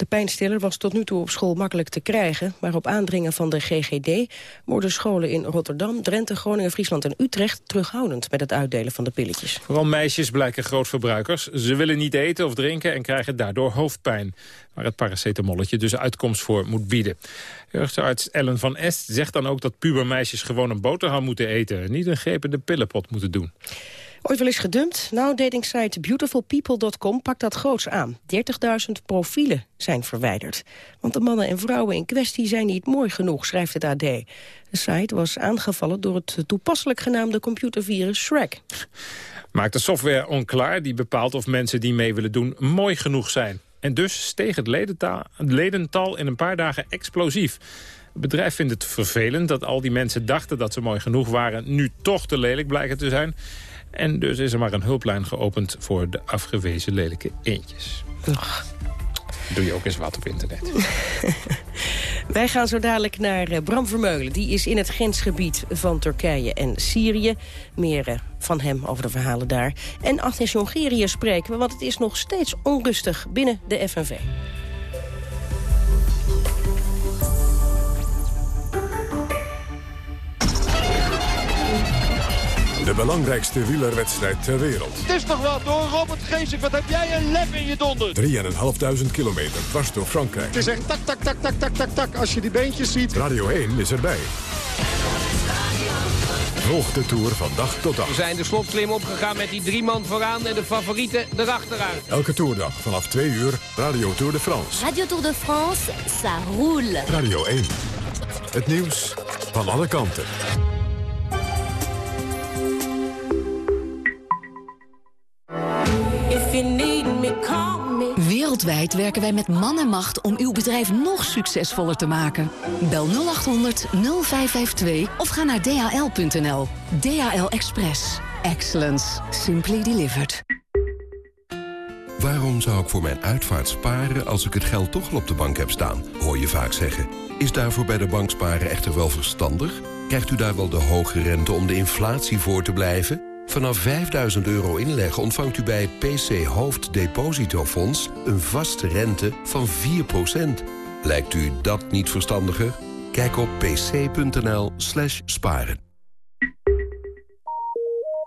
De pijnstiller was tot nu toe op school makkelijk te krijgen... maar op aandringen van de GGD worden scholen in Rotterdam, Drenthe, Groningen, Friesland en Utrecht... terughoudend met het uitdelen van de pilletjes. Vooral meisjes blijken grootverbruikers. Ze willen niet eten of drinken en krijgen daardoor hoofdpijn. Waar het paracetamolletje dus uitkomst voor moet bieden. Jeugdarts Ellen van Est zegt dan ook dat pubermeisjes gewoon een boterham moeten eten... niet een greep in de pillenpot moeten doen. Ooit wel eens gedumpt? Nou, datingsite beautifulpeople.com pakt dat groots aan. 30.000 profielen zijn verwijderd. Want de mannen en vrouwen in kwestie zijn niet mooi genoeg, schrijft het AD. De site was aangevallen door het toepasselijk genaamde computervirus Shrek. Maakt de software onklaar die bepaalt of mensen die mee willen doen mooi genoeg zijn. En dus steeg het ledental in een paar dagen explosief. Het bedrijf vindt het vervelend dat al die mensen dachten dat ze mooi genoeg waren... nu toch te lelijk blijken te zijn. En dus is er maar een hulplijn geopend voor de afgewezen lelijke eentjes. Doe je ook eens wat op internet. Wij gaan zo dadelijk naar eh, Bram Vermeulen. Die is in het grensgebied van Turkije en Syrië. Meer eh, van hem over de verhalen daar. En Agnes Jongerië spreken we, want het is nog steeds onrustig binnen de FNV. De belangrijkste wielerwedstrijd ter wereld. Het is toch wat hoor, Robert Geesink. Wat heb jij een lef in je donder. 3.500 kilometer dwars door Frankrijk. Het is echt tak, tak, tak, tak, tak, tak, tak. Als je die beentjes ziet. Radio 1 is erbij. Volg de Tour van dag tot dag. We zijn de slot slim opgegaan met die drie man vooraan en de favorieten erachteraan. Elke toerdag vanaf 2 uur Radio Tour de France. Radio Tour de France, ça roule. Radio 1. Het nieuws van alle kanten. Wereldwijd werken wij met man en macht om uw bedrijf nog succesvoller te maken. Bel 0800 0552 of ga naar dhl.nl. DHL Express. Excellence. Simply delivered. Waarom zou ik voor mijn uitvaart sparen als ik het geld toch al op de bank heb staan? Hoor je vaak zeggen. Is daarvoor bij de bank sparen echter wel verstandig? Krijgt u daar wel de hoge rente om de inflatie voor te blijven? Vanaf 5000 euro inleg ontvangt u bij PC Hoofddepositofonds... een vaste rente van 4%. Lijkt u dat niet verstandiger? Kijk op pc.nl slash sparen.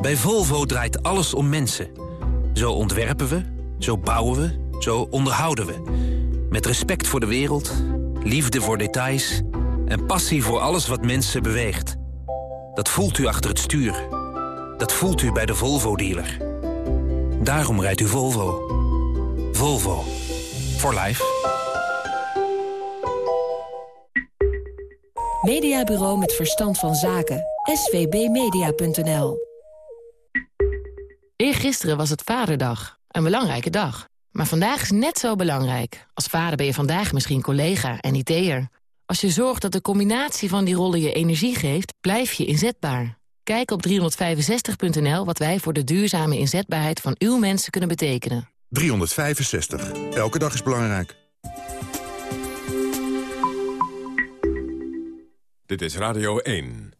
Bij Volvo draait alles om mensen. Zo ontwerpen we, zo bouwen we, zo onderhouden we. Met respect voor de wereld, liefde voor details... en passie voor alles wat mensen beweegt. Dat voelt u achter het stuur. Dat voelt u bij de Volvo-dealer. Daarom rijdt u Volvo. Volvo. For life. Mediabureau met verstand van zaken. svbmedia.nl Eergisteren was het Vaderdag. Een belangrijke dag. Maar vandaag is net zo belangrijk. Als vader ben je vandaag misschien collega en IT'er. Als je zorgt dat de combinatie van die rollen je energie geeft, blijf je inzetbaar. Kijk op 365.nl wat wij voor de duurzame inzetbaarheid van uw mensen kunnen betekenen. 365. Elke dag is belangrijk. Dit is Radio 1.